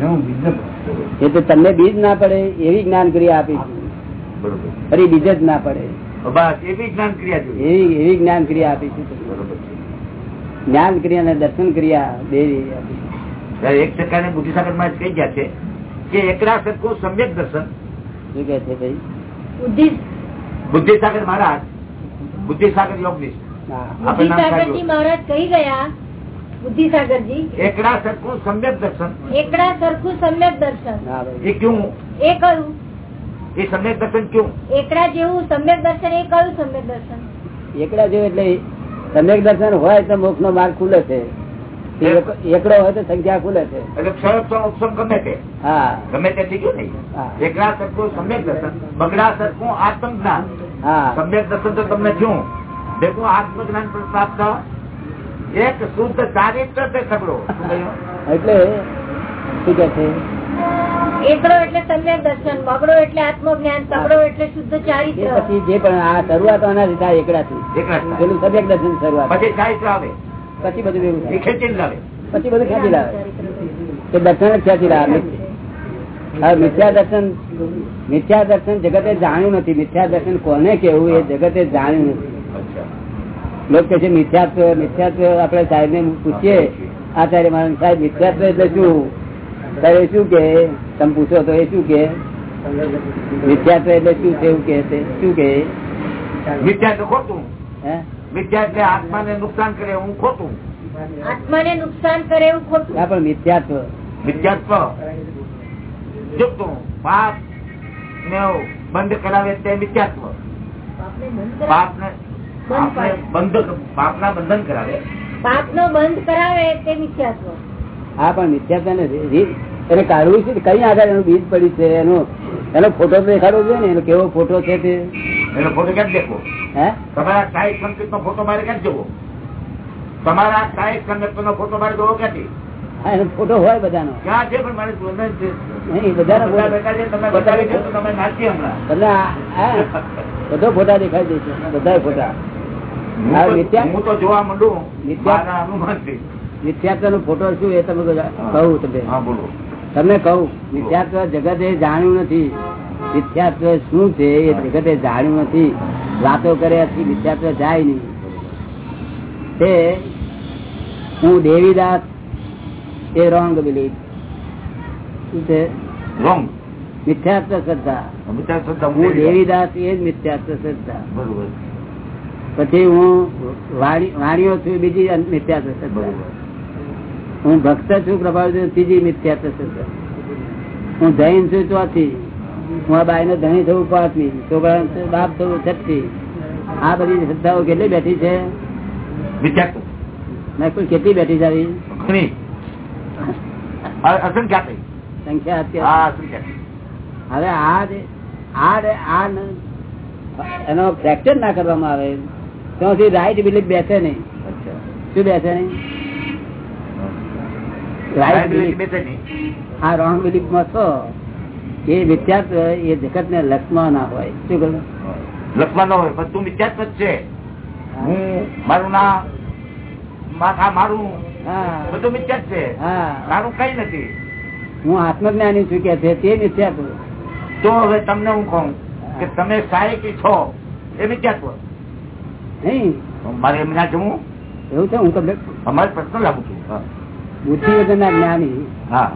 નવું ન. એ તો તમને બીજ ના પડે એવી જ્ઞાન ક્રિયા આપી ફરી બીજ જ ના પડે. બસ જ્ઞાન ક્રિયા એવી એવી જ્ઞાન ક્રિયા આપી છે. જ્ઞાન ક્રિયા અને દર્શન ક્રિયા બે આપી છે. ટકા ને બુદ્ધિસાગરમાં કહી ગયા છે કે એકલા સરખું સમ્યક દર્શન. શું કે છે ભાઈ? બુદ્ધિ. બુદ્ધિસાગર મહારાજ કહી ગયા બુદ્ધિસાગરજી. એકલા સત્કો સમ્યક દર્શન. એકડા સરખું સમ્યક દર્શન. એ ક્યું? એ કયું? એ સમ્યક દર્શન ક્યું? એકડા જેવું સમ્યક દર્શન એ કયું સમ્યક દર્શન? એકડા જેવું એટલે સમ્યક દર્શન હોય તો મોક્ષ નો માર્ગ ખુલે છે. એક- એકલો હોય તો સંખ્યા ખુલે છે. એટલે ક્ષરક્ષમ ઉપસમ ગમે તે. હા. ગમે તે થઈ ગયું નહીં એકડા સરખું સમ્યક દર્શન. બગડા સરખું આત્મ જ્ઞાન હા. સમ્યક દર્શન તો તમને થયું. ભેગું આત્મ જ્ઞાન પ્રાપ્ત એક શુદ્ધ ચારિત્ર તે સગડો. એટલે શું કે છે? એકડો એટલે સમ્યક દર્શન બગડો એટલે આત્મજ્ઞાન સગડો એટલે શુદ્ધ ચારિત્ર. પછી જે પણ આ શરૂઆત એકડાથી. એકલા જ થાય. પેલું સબ્જેક્ટ દર્શન શરૂઆત. પછી ચારિત્ર આવે. પછી બધું ભેગું એ લાવે. પછી બધું ખેંચી લાવે. એ દર્શન જ ખેંચી લાવે. હવે મિથ્યા દર્શન મિથ્યા દર્શન જગતે જાણ્યું નથી. મિથ્યા દર્શન કોને કેવું એ જગતે જાણ્યું નથી. લોકો કે છે મિથ્યાત્વ મિથ્યાત્વ આપણે સાહેબ ને પૂછીએ આચાર્ય મહારાજ સાહેબ મિથ્યાત્વ એટલે શું? સાહેબ એ શું કે તમે પૂછો તો એ શું કે મિથ્યાત્વ એટલે શું એવું કે શું કે મિથ્યાત્વ ખોટું. હે? મિથ્યા એટલે આત્માને નુકસાન કરે હું ખોટું. આત્માને નુકસાન કરે એવું ખોટું? પણ મિથ્યાત્વ. પાપ ને બંધ કરાવે તે મિથ્યાત્વ. પાપને બંધ કરાવે. પાપને પાપને બંધ બંધન કરાવે. પાપનો બંધ કરાવે તે મિથ્યાત્વ. હા પણ મિથ્યાત્વ ને રીત એને કાઢવું છે કઈ આગળ એનું બીજ પડ્યું છે? એનો એનો ફોટો દેખાડવો જોઈએ ને એનો કેવો ફોટો છે તે? એનો ફોટો ક્યાં દેખો હે? તમારા સાહેબ સંકેત નો ફોટો મારે ક્યાં જવો? તમારા સાહેબ સંકેત નો ફોટો મારે જોવો ક્યાંથી? એનો ફોટો હોય બધાનો. ક્યાં છે પણ મારે બધા ફોટો છે તમે બતાવી તમે નાચીએ હમણાં. બધા હા બધો ફોટા દેખાઈ દે છે બધા ફોટા. હું તો- જોવા માંડું નો ફોટો શું એ તમે કહું તમે. હા બોલો. તમને કહું મિથ્યાત્વ જગતે જાણ્યું નથી. મિથ્યાત્વ શું છે એ જગતે જાણ્યું નથી. વાતો કરે મિથ્યાત્વ જાય નહીં. તે હું દેવીદાસ એ રોંગ બિલીફ શું છે? રોંગ મિથ્યાત્વ શ્રદ્ધા. હું દેવીદાસ. એ જ મિથ્યાત્વ શ્રદ્ધા. બરોબર. પછી હું વાણી- વાણીઓ છું બીજી મિથ્યાત્વ શ્રદ્ધા. બરોબર. હું ભક્ત છું પ્રભાવ ત્રીજી મિથ્યા થશે હું જૈન છું ચોથી. હું આ બાઈ ને ધણી થવું પાંચમી. છોકરા બાપ થવું છઠ્ઠી. આ બધી શ્રદ્ધાઓ કેટલી બેઠી છે? કુલ કેટલી બેઠી છે આવી? સંખ્યા હવે આ આ એનો ફ્રેક્ચર ના કરવામાં આવે. તો રાઈટ બિલીફ બેસે નહીં. શું બેસે નહીં? આ રોંગ બિલીફમાં છો એ વિદ્યાર્થ એ જગત ને લક્ષ્મણ ના હોય. શું કહ્યું? લક્ષ્મણ ના હોય પણ તું મિથ્યાત્વ જ છે. હું. મારું નામ માથા મારું બધું મિથ્યા છે. હા. તારું કઈ નથી. હું આત્મજ્ઞાની છું કે છે તે મિથ્યાત્વ. તો હવે તમને હું કહું કે તમે સાયકી છો એ મિથ્યાત્વ. નહીં. મારે એમ ના જવું એવું છે હું તમને અમારે પ્રશ્ન લાગુ છું. બુદ્ધિ વગરના જ્ઞાની હા.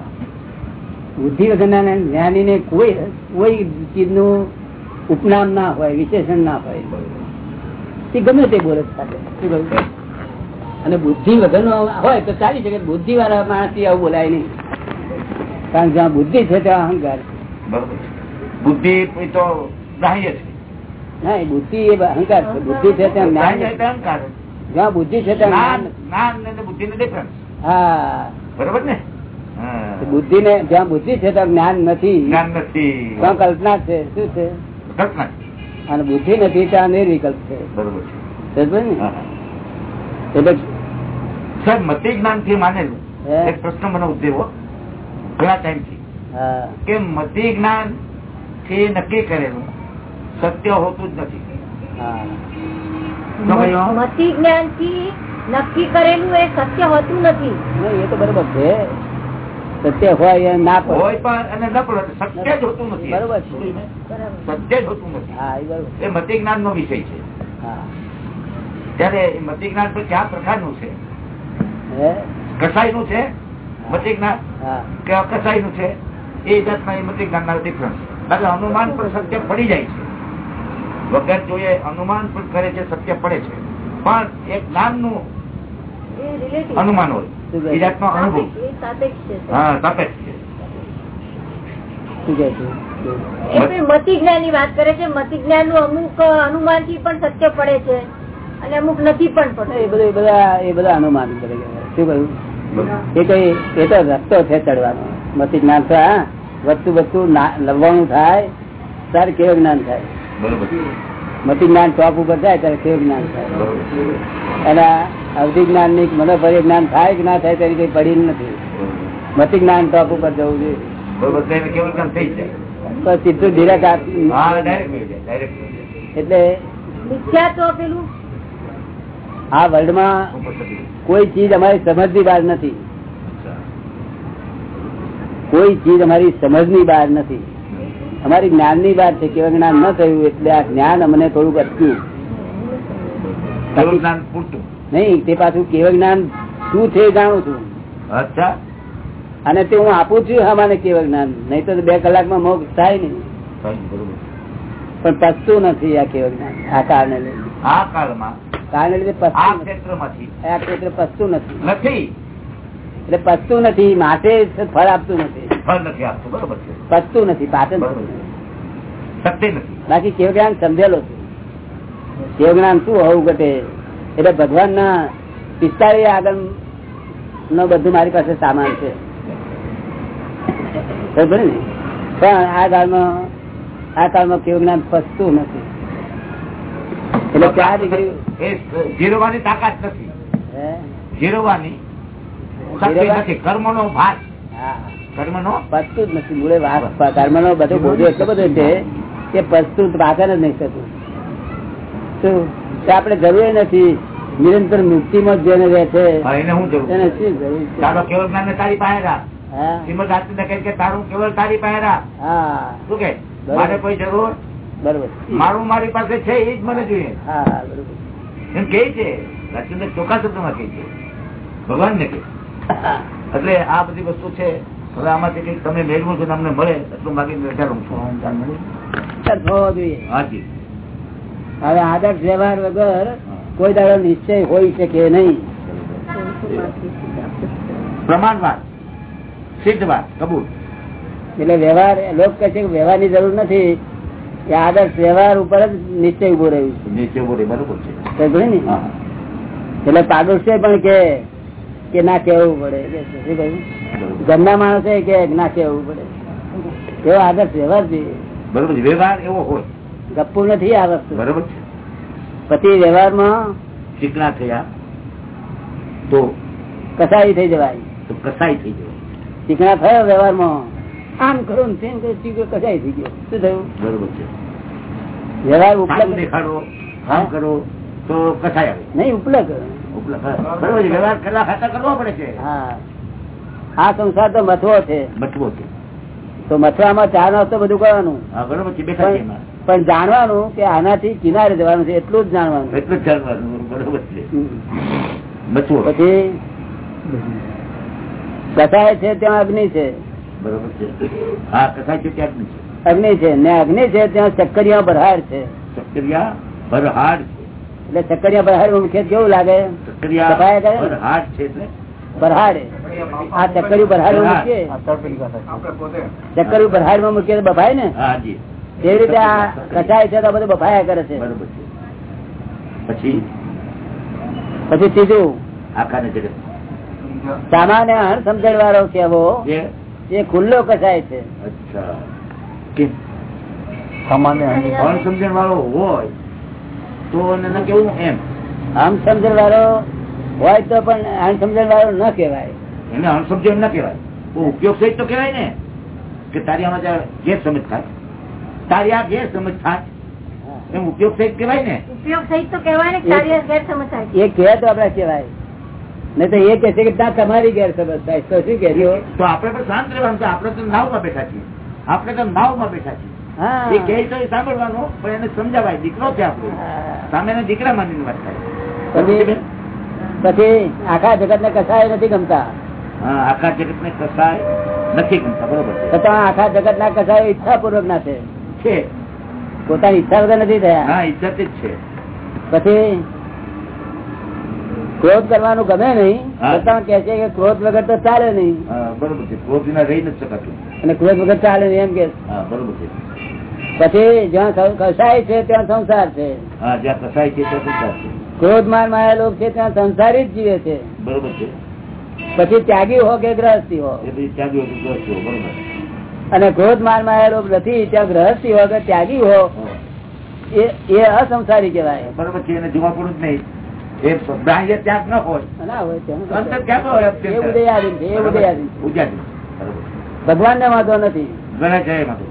બુદ્ધિ જ્ઞાની ને કોઈ કોઈ ચીજનું ઉપનામ ના હોય વિશેષણ ના હોય. તે ગમે તે બોલે? અને બુદ્ધિ વગરનો હોય તો ચાલી શકે બુદ્ધિ વાળા માણસથી આવું બોલાય નહીં. કારણ કે જ્યાં બુદ્ધિ છે ત્યાં અહંકાર. બુદ્ધિ તો ગ્રાહ્ય છે. ના બુદ્ધિ એ અહંકાર છે. બુદ્ધિ છે ત્યાં જ્ઞાન જ્યાં બુદ્ધિ છે ત્યાં જ્ઞાન જ્ઞાન. જ્ઞાન બુદ્ધિ નો ડિફરન્સ હા. બરોબર ને? બુદ્ધિ ને જ્યાં બુદ્ધિ છે ત્યાં જ્ઞાન નથી. જ્ઞાન નથી. ત્યાં કલ્પના છે. શું છે? કલ્પના. અને બુદ્ધિ નથી ત્યાં નિર્વિકલ્પ છે. બરોબર છે. ને? એટલે સાહેબ મતે જ્ઞાનથી માનેલું એક પ્રશ્ન મને ઉદ્ભવ્યો. ઘણા ટાઈમથી હા. કે મતિ જ્ઞાનથી નક્કી કરેલું સત્ય હોતું જ નથી. હા. મતિ જ્ઞાનથી નક્કી કરેલું એ સત્ય હોતું નથી. એ તો બરોબર છે. સત્ય હોય એ ના પડે. હોય પણ અને ન પડે સત્ય જ હોતું નથી. બરોબર છે. સત્ય જ હોતું નથી. હા એ મતિ જ્ઞાન નો વિષય છે. ત્યારે એ મતિ જ્ઞાન તો કયા પ્રકારનું છે? હે? કસાઈ નું છે? મતિ જ્ઞાન હા. કે અકસાઈ નું છે? એ જાતના એ મતિ જ્ઞાન ના ડિફરન્સ એટલે અનુમાન પર સત્ય પડી જાય છે. વગર જોઈએ અનુમાન પણ કરે છે સત્ય પડે છે. પણ એક નામનું અનુમાન હોય. મતિ જ્ઞાનની વાત કરે છે. મતિ જ્ઞાનનું અમુક અનુમાનથી પણ સત્ય પડે છે અને અમુક નથી પણ એ બધું બધા એ બધા અનુમાન કરે છે. શું કહ્યું? એ કઈ એ તો રસ્તો છે ચડવાનો. મતિ જ્ઞાન થાય હા. વસ્તુ વધતું ના- લવવાનું થાય ત્યારે કેવું જ્ઞાન થાય. બરોબર. મતી જ્ઞાન ટોપ ઉપર જાય ત્યારે કેવું જ્ઞાન થાય. અવધિ જ્ઞાનની મનોભરી જ્ઞાન થાય કે ના થાય તેની કઈ પડી નથી. મતિ જ્ઞાન ટોપ ઉપર જવું જોઈએ. સીધું ધીરજ. એટલે આ વર્લ્ડમાં કોઈ ચીજ અમારી સમજની બહાર નથી. કોઈ ચીજ અમારી સમજની બહાર નથી. અમારી જ્ઞાનની વાત છે કેવા જ્ઞાન ન થયું એટલે આ જ્ઞાન અમને થોડુંક અટક્યું. નહીં તે પાછું કેવા જ્ઞાન શું છે જાણું છું. અચ્છા. અને તે હું આપું છું અમારે કેવા જ્ઞાન. નહીં તો બે કલાકમાં મોક્ષ થાય નહીં. પણ પસતું નથી આ કેવા જ્ઞાન આ કારણે લઈને. આ કાળમાં? કારણે લીધે આ નથી. ક્ષેત્રમાંથી? આ ક્ષેત્ર પસતું નથી. નથી. એટલે પસતું નથી માટે ફળ આપતું નથી. ફળ નથી આપતું બરોબર છે? પસતું નથી પાચન નથી. બાકી કેવ જ્ઞાન સમજેલો છે. કેવ જ્ઞાન શું હોવું ઘટે? એટલે ભગવાન ના પિસ્તાળી આગળ નો બધું મારી પાસે સામાન છે. બરોબર ને? પણ આ કાળમાં આ કાળમાં કેવું જ્ઞાન ફસતું નથી. એટલે ચાર ડિગ્રી જીરવાની તાકાત નથી. હે? જીરવાની શક્તિ જીરવા? નથી. પસતું જ નથી મૂળે કર્મ નો બધો બોજો એટલો બધો છે કે પસતું પાકન જ નહીં થતું. શું? આપણે જરૂર નથી નિરંતર મુક્તિ માં જેને રહે છે એને હું જરૂર એને શું જરૂર તારો કેવળ જ્ઞાન તારી પાસે રાખ. શ્રીમદ આત્મને કહે કે તારું કેવળ તારી પાસે રાખ. હા. શું કે મારે કોઈ જરૂર? બરોબર. મારું મારી પાસે છે એ જ મને જોઈએ. હા બરોબર. એમ કે છે રાજચંદ્ર ચોખ્ખા શબ્દમાં છે. ભગવાન ને કે [LAUGHS] એટલે આ બધી વસ્તુ છે હવે આમાંથી કંઈક તમને મેળવું છે તમને મળે એટલું માગીને બેઠા છું. થવો જોઈએ. હાજી. હવે આદર્શ વ્યવહાર વગર કોઈ દાડો નિશ્ચય હોય શકે નહીં? પ્રમાણવાદ સિદ્ધવાદ કબૂલ. એટલે વ્યવહાર લોક કહે છે કે વ્યવહારની જરૂર નથી. એ આદર્શ વ્યવહાર ઉપર જ નિશ્ચય ઊભો રહ્યું બરોબર છે છે. સમજ્યો ને? હા. એટલે પાડોશી પણ કે કે ના કેવું પડે. શું કહ્યું. માણસે કે ના કેવું પડે. એવો આદર્શ વ્યવહાર છે. બરોબર વ્યવહાર એવો હોય. ગપ્પુ નથી આ વસ્તુ. બરોબર પછી વ્યવહારમાં ચીકણા થયા તો કસાઈ થઈ જવાય. તો કસાઈ થઈ જવાય. ચીકણા થયો વ્યવહારમાં. આમ કરો ને તેમ કરો ચીકણો કસાઈ થઈ ગયો. શું થયું? બરોબર છે. વ્યવહાર ઉપલબ્ધ દેખાડો આમ કરો તો કસાય આવે. નહીં ઉપલબ્ધ. બરોબર છે વ્યવહાર કરવા ખાતા કરવો પડે છે. આ સંસાર તો મથવો છે. મથવો છે. તો મથવામાં ચાર નાસ્તો બધું કરવાનું. છે છે પણ જાણવાનું કે આનાથી કિનારે જવાનું છે એટલું જ જાણવાનું. એટલું જ જાણવાનું બરોબર છે. પછી કસાય છે ત્યાં અગ્નિ છે. બરોબર છે. હા કસાય છે ક્યાંક નહીં અગ્નિ છે ને અગ્નિ છે ત્યાં ચક્કરિયા ભરહાર છે. ચક્કરિયા ભરહાર છે. એટલે ચક્કરિયા બહાર મુખ્ય કેવું લાગે? સક્રિયા કપાયા કરે? ને? ભરહાડ છે એટલે. આ ચક્કરિયું બરહાડમાં મૂકીએ. આપણે બરહાડમાં મૂકીએ બફાય ને? એવી રીતે આ કસાય છે તો બધું બફાયા કરે છે. પછી? પછી ત્રીજું. આખા ને સામાન્ય સમજણ વાળો કેવો એ ખુલ્લો કસાય છે. સામાન્ય વાળો હોય. તો કેવું એમ. આમ સમજણ વાળો હોય તો પણ આમ સમજણ વાળો ન કેવાય એને અણસમજણ ન કેવાય ઉપયોગ સહિત તો કેવાય ને. કે તારી આમાં જ્યાં સમજ થાય. તારી આ ગેર સમજ થાય એમ ઉપયોગ સહિત કહેવાય ને? ઉપયોગ સહિત તો કહેવાય ને કે ગેરસમજ થાય એ કહે તો આપડે કેવાય નહીં તો એ કે છે કે ત્યાં તમારી ગેરસમજ થાય. તો શું કે તો આપણે પણ શાંત રહેવાનું આપડે આપણે તો નાવમાં બેઠા છીએ. આપડે તો નાવમાં બેઠા છીએ. એ કહે તો એ સાંભળવાનું પણ એને સમજાવાય દીકરો છે આપણો સામે દીકરા માની વાત થાય. પછી આખા જગત ને કસાય નથી ગમતા. આખા જગત ને કસાય નથી ગમતા બરોબર છતાં આખા જગત ના કસાય ઈચ્છા પૂર્વક ના છે. પોતાની ઈચ્છા વગર નથી થયા. હા ઇજ્જત જ છે. પછી ક્રોધ કરવાનું ગમે નહીં. છતાં કે છે કે ક્રોધ વગર તો ચાલે નહીં. બરોબર છે. ક્રોધ વિના રહી નથી શકાતું. અને ક્રોધ વગર ચાલે નહીં એમ કે બરોબર છે. પછી જ્યાં કસાય છે ત્યાં સંસાર છે. જ્યાં કસાય છે ત્યાં સંસાર છે. ક્રોધ માર માયા લોક છે ત્યાં સંસારી જ જીવે છે. બરોબર છે. પછી ત્યાગી હો કે ગ્રહસ્થી હો અને ક્રોધ માર માયા લોક નથી ત્યાં ગ્રહસ્થી હો કે ત્યાગી હો. એ અસંસારી કહેવાય. બરોબર છે એને જોવા પડું જ નહીં. એ બાહ્ય ત્યાગ ન હોય. ના હોય ત્યાં અંતર ક્યાં તો હોય અત્યંત? એ ઉદયાધીન છે એ ઉદયાધીન છે. ઉજાડી. બરોબર. ભગવાન ને વાંધો નથી. તો.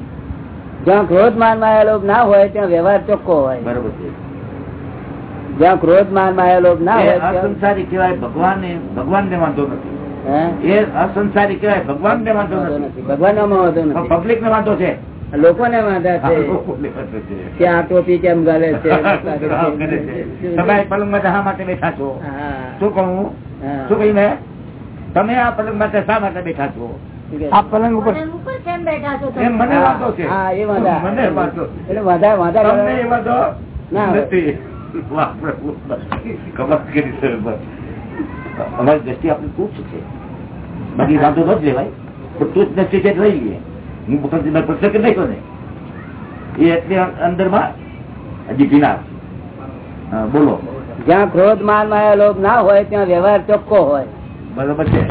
જ્યાં ક્રોધ માન માયા લોભ ના હોય ત્યાં વ્યવહાર ચોખ્ખો હોય. બરોબર છે. જ્યાં ક્રોધ માન માયા લોભ ના હોય અસંસારી કહેવાય ભગવાન ભગવાન ને વાંધો નથી. એ અસંસારી કહેવાય ભગવાન ને વાંધો નથી. ભગવાન વાંધો નથી. પબ્લિક ને વાંધો છે. લોકોને વાંધા છે. આ ટોપી કેમ ગાલે છે. તમે પલંગમાં શા માટે બેઠા છો? શું કહું? શું કહ્યું મેં? તમે આ પલંગ માટે શા માટે બેઠા છો? કહે? આ પલંગ ઉપર. અમારી દ્રષ્ટિ આપણી તુચ્છ છે? બાકી વાંધો ન જ લેવાય. પણ તુચ્છ દ્રષ્ટિ છે લઈ લઈએ હું મુખર્જી પુસ્તક નહીં કહો ને. એ એટલે અંદરમાં હજી પીનાર બોલો. જ્યાં ક્રોધ માન માયા લોભ ના હોય ત્યાં વ્યવહાર ચોખ્ખો હોય. બરોબર છે.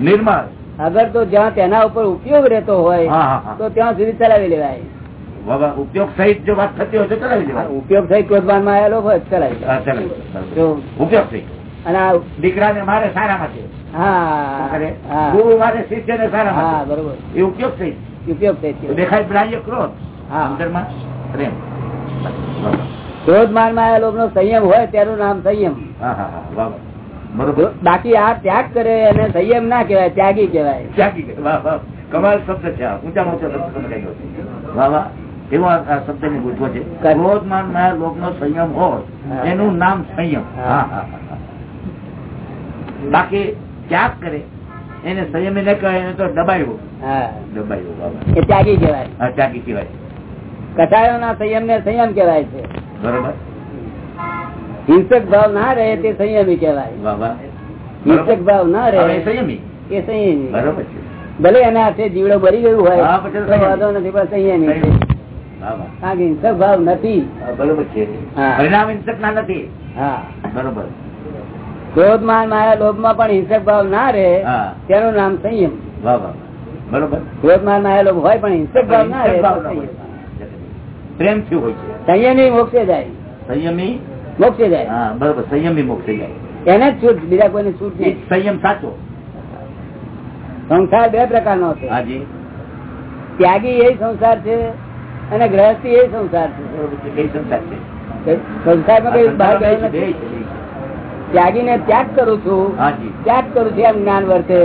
નિર્મળ અગર તો જ્યાં તેના ઉપર ઉપયોગ રહેતો હોય. તો ત્યાં સુધી ચલાવી લેવાય. ઉપયોગ સહિત જો વાત થતી હોય તો ચલાવી ઉપયોગ હોય ચલાવી સહિત. અને આ દીકરાને મારે સારામાં છે. શું હા હા. ગુરુ મારે શિષ્યને હા સારામાં બરોબર. એ ઉપયોગ થઈ ઉપયોગ થઈ દેખાય બાહ્ય ક્રોધ. હા. અંદરમાં પ્રેમ. ક્રોધ માનમાં નો સંયમ હોય તેનું નામ સંયમ. હા હા હા. બરાબર. બાકી આ ત્યાગ કરે અને સંયમ ના કેવાય ત્યાગી કેવાય ત્યાગી કમાલ શબ્દ છે ઊંચામાં ઊંચો શબ્દ કહ્યો વાહ વાહ. એવો આ શબ્દની ગૂંચવો છે. કર. ક્રોધ માન લોક નો સંયમ હોય એનું નામ સંયમ. બાકી ત્યાગ કરે એને સંયમ ન કહે એને તો દબાયું. હા. દબાયું બાબા એ ત્યાગી કેવાય ત્યાગી ત્યાગી કહેવાય. કસાયોના સંયમ ને સંયમ કેવાય છે. બરોબર? હિંસક ભાવ ના રહે તે સંયમી કહેવાય. હિંસક ભાવ ના રહે સંયમી. એ સંયમી. બરોબર ભલે એના હાથે જીવડો ભરી ગયું હોય વાંધો નથી પણ સંયમી હિંસક ભાવ નથી. બરોબર છે. પરિણામ હિંસક ના નથી. હા. બરોબર. ક્રોધ માન માયા લોભમાં પણ હિંસક ભાવ ના રહે તેનું નામ સંયમ. બરોબર. ક્રોધ માન માયા લોભ હોય પણ હિંસક ભાવ ના રહે પ્રેમ થયું હોય છે. સંયમી મોક્ષે જાય. સંયમી મોક્ષે જાય. હા બરોબર સંયમ મોક્ષ જાય. એને જ છૂટ બીજા કોઈને છૂટ નહીં. સંયમ સાચો. સંસાર બે પ્રકારનો છે. હાજી ત્યાગી એ સંસાર છે અને ગ્રહસ્થી એ સંસાર છે. સંસારમાં કઈ બહાર ગયો નથી. છે, બે ત્યાગ કરું છું ત્યાગ કરું છું એમ જ્ઞાન વર્તે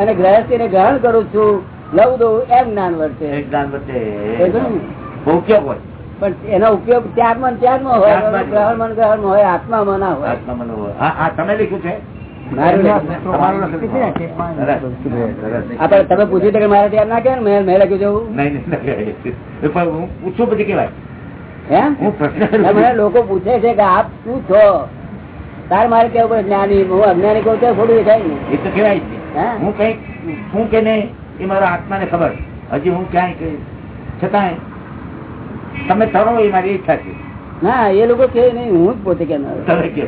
અને ગ્રહસ્થી ને ગ્રહણ કરું છું લવ દઉં એમ જ્ઞાન વર્તે. જ્ઞાન વર્તે. ને? ઉપયોગ હોય પણ એનો ઉપયોગ ત્યાગમાં ત્યાગમાં હોય. ગ્રહણમાં ગ્રહણમાં હોય આત્મામાં ના હોય. આત્મા મનો હોય. તમે લખ્યું છે? છે? તમે પૂછ્યું કે મારે ત્યાં ના ને મેં મેં લખ્યું જવું નહીં પૂછું પછી કેવાય હે હું પ્રશ્ન લોકો પૂછે છે કે આપ શું છો? તાર મારે કેવું પડે જ્ઞાની હું અજ્ઞાની કહું તો ખોટું દેખાય ને એ તો કેવાય જ હે? હું કંઈક હું કે નહીં એ મારા આત્માને ખબર. હજી હું ક્યાંય છતાંય તમે તરો એ મારી ઈચ્છા છે. ના એ લોકો કે નહીં હું જ પોતે કેનારો કે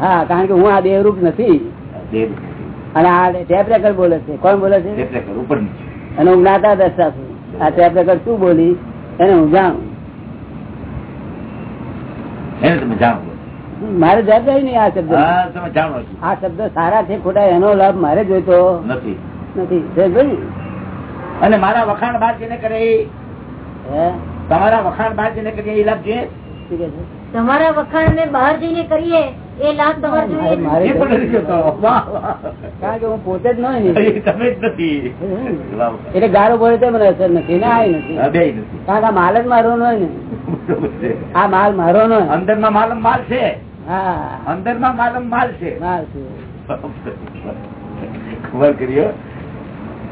હા કારણ કે હું આ દેહરૂપ નથી. અને આ ટેપ રેકર બોલે છે. કોણ બોલે છે? અને હું જ્ઞાતા દર્શા છું. આ ટેપ રેકર શું બોલી? એને હું જાણું. એને તમે જાણો મારે જવાબદારી નહીં આ શબ્દ. તમે જાણો છો. આ શબ્દ સારા છે ખોટા એનો લાભ મારે જોઈતો નથી. નથી? અને મારા વખાણ બાદ જેને કરે? તમારા વખાણ બહાર જઈને કરીએ એ લાભ જોઈએ? તમારા વખાણ ને બહાર જઈને કરીએ એ લાભ. કારણ કે હું પોતે જ નહીં તમે જ નથી. એટલે ગારો બોલે તે મને અસર નથી. ને આ નથી. કારણ કે આ માલ જ મારો નો ને. આ માલ મારો નો અંદરમાં માલમ માલ છે. હા. અંદરમાં માલમ માલ છે. માલ છે. ખબર કર્યો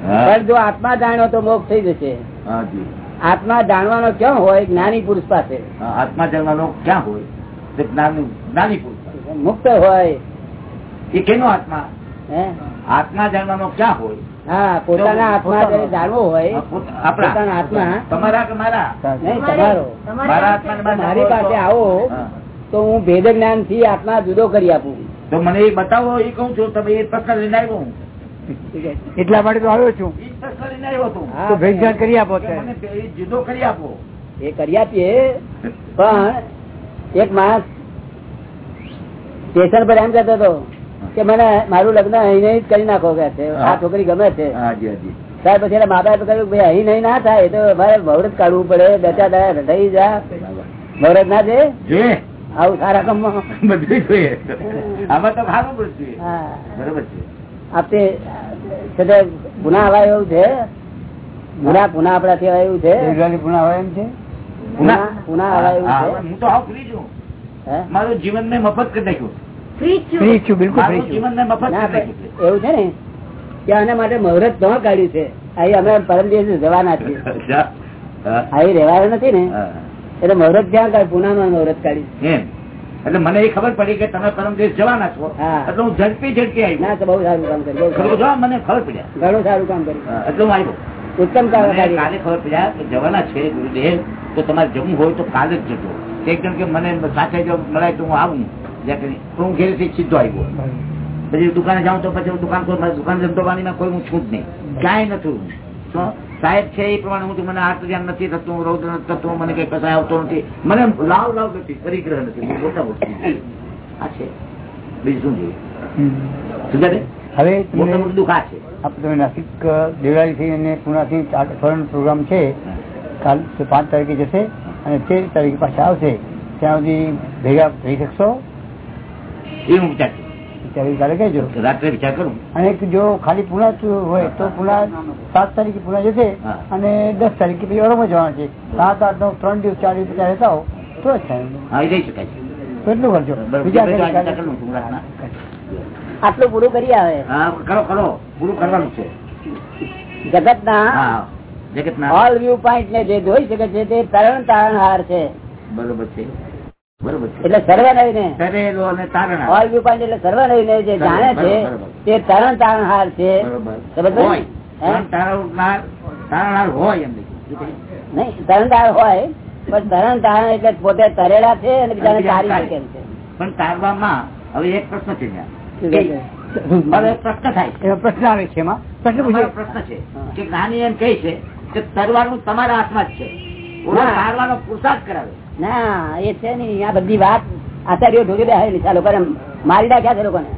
પણ જો આત્મા જાણ્યો તો મોક્ષ થઈ જશે. હા, જી. આત્મા જાણવાનો ક્યાં હોય? જ્ઞાની પુરુષ પાસે. આત્મા જાણવાનો ક્યાં હોય? જ્ઞાની જ્ઞાની પુરુષ મુક્ત હોય. એ કેનો આત્મા? આત્મા જાણવાનો ક્યાં હોય? હા પોતાના આત્મા જાણવો હોય આપણા પોતાના આત્મા તમારા કે મારા? નહીં તમારો. પાસે- મારી પાસે આવો તો હું ભેદ જ્ઞાનથી આત્મા જુદો કરી આપું. તો મને એ બતાવો એ કઉ છું તમે એ પ્રશ્ન લઈને આવ્યો હું. એટલા માટે તો આવ્યો છું. તો કરી આપો જુદો કરી આપો. એ કરી આપીએ પણ એક માણસ સ્ટેશન પર એમ કહેતો હતો કે મને મારું લગ્ન અહીં જ કરી નાખો કે છે. આ છોકરી ગમે છે. ત્યાર પછી મા બાપે કહ્યું ભાઈ અહીં નહીં ના થાય તો મારે મહુરત કાઢવું પડે બેચા દયા રઢાઈ જા. મહુરત ના છે આવું સારા કામમાં. બધું જોઈએ. આમાં તો ખારું પડશે બરોબર છે. આપતે ગુના પુના હવા એવું છે? ગુના પુના આપડા થી એવું છે? દેવલાલી પુણા એમ છે? પુના પુના એવું છે? હું તો હાવ ફ્રી છું. મારું જીવન મેં મફત કરી નાખ્યું. ફ્રી છું. બિલકુલ ફ્રી મારું છું. જીવન મેં મફત ના, એવું છે ને? કે આના માટે મુહૂર્ત ન કાઢ્યું છે. અહીં અમે પરમ દિવસે જવાના છીએ. અહીં રહેવાનું નથી ને? એટલે મુહૂર્ત ક્યાં કાઢ પુનામાં મુહૂર્ત કાઢ્યું એટલે મને એ ખબર પડી કે તમે પરમદેશ જવાના છો. એટલે હું ઝડપી ઝડપી આવી ના બહુ સારું કામ કર્યું. મને ખબર પડ્યા ઘણું સારું કામ કર્યું. એટલે હું આવ્યો. ઉત્તમ કાલે ખબર પડ્યા કે જવાના છે ગુરુદેવ તો તમારે જમવું હોય તો કાલે જ જતો એક જણ કે મને સાથે જો મળાય તો હું આવું. જ્યાં હું ઘેરથી સીધો આવ્યો. પછી દુકાને જાઉં તો પછી હું દુકાન કોઈ દુકાન ધંધોવાળીમાં કોઈ હું છું જ નહીં. ક્યાંય નથી સાહેબ છે એ પ્રમાણે હું તો મને આર્ત ધ્યાન નથી થતું રૌદ્ર નથી થતું મને કઈ કસાય આવતો નથી. મને લાવ લાવ નથી પરિગ્રહ નથી મોટા મોટી આ છે. બીજું શું જોઈએ? હમ. હવે દુઃખ આ છે. આપણે નાસિક અને પુનાથી પ્રોગ્રામ છે. કાલ પાંચ તારીખે જશે અને તેર તારીખે પાછા આવશે. ત્યાં સુધી ભેગા થઈ શકશો? એ હું વિચાર કરું. કહેજો રાત્રે વિચાર કરું. અને જો ખાલી પુના હોય તો પુના સાત તારીખે પુના જશે અને દસ તારીખે પછી ઓરોમાં જવાનું છે. સાત આઠ નવ ત્રણ દિવસ ચાર દિવસ ત્યાં રહેતા હો તો જ થાય. હા જઈ શકાય તો એટલું કરજો. વિચાર વિચાર. આટલું પૂરું કરી આવે? કરો કરો. પૂરું કરવાનું છે. જગત ના જગત ના ઓલ વ્યૂ પોઈન્ટ ને જે જોઈ શકે છે તે તરણ તારણહાર છે. બરોબર છે. એટલે સર્વનય ને. તરેલો અને તારણા. ઓલ વ્યુ પોઈન્ટ એટલે સર્વનય ને જે જાણે છે તે તરણ તારણહાર છે. તારણહાર હોય નહીં. હોય પણ તરણ તારણ એટલે પોતે તરેલા છે અને બીજાને તારી કેમ છે. પણ તારવામાં હવે એક પ્રશ્ન છે પ્રશ્ન થાય. પ્રશ્ન આવે છે એમાં. પ્રશ્ન પ્રશ્ન છે કે જ્ઞાની એમ કહે છે કે તરવાનું તમારા હાથમાં જ છે. તારવાનો પુરુષાર્થ કરાવે. ના એ છે નહીં આ બધી વાત આચાર્યો ઢોકી બેહાયેલી છે લોકો મારી નાખ્યા છે લોકોને.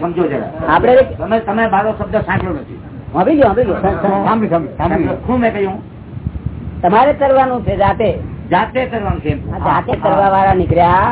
સમજો જરા. તમે તમે મારો શબ્દ સાંભળ્યો નથી. સાંભળી ગયો સાંભળી ગયો. સાંભળી સાંભળી સાંભળી શું મેં કહ્યું? તમારે કરવાનું છે જાતે. જાતે કરવાનું છે જાતે કરવા વાળા નીકળ્યા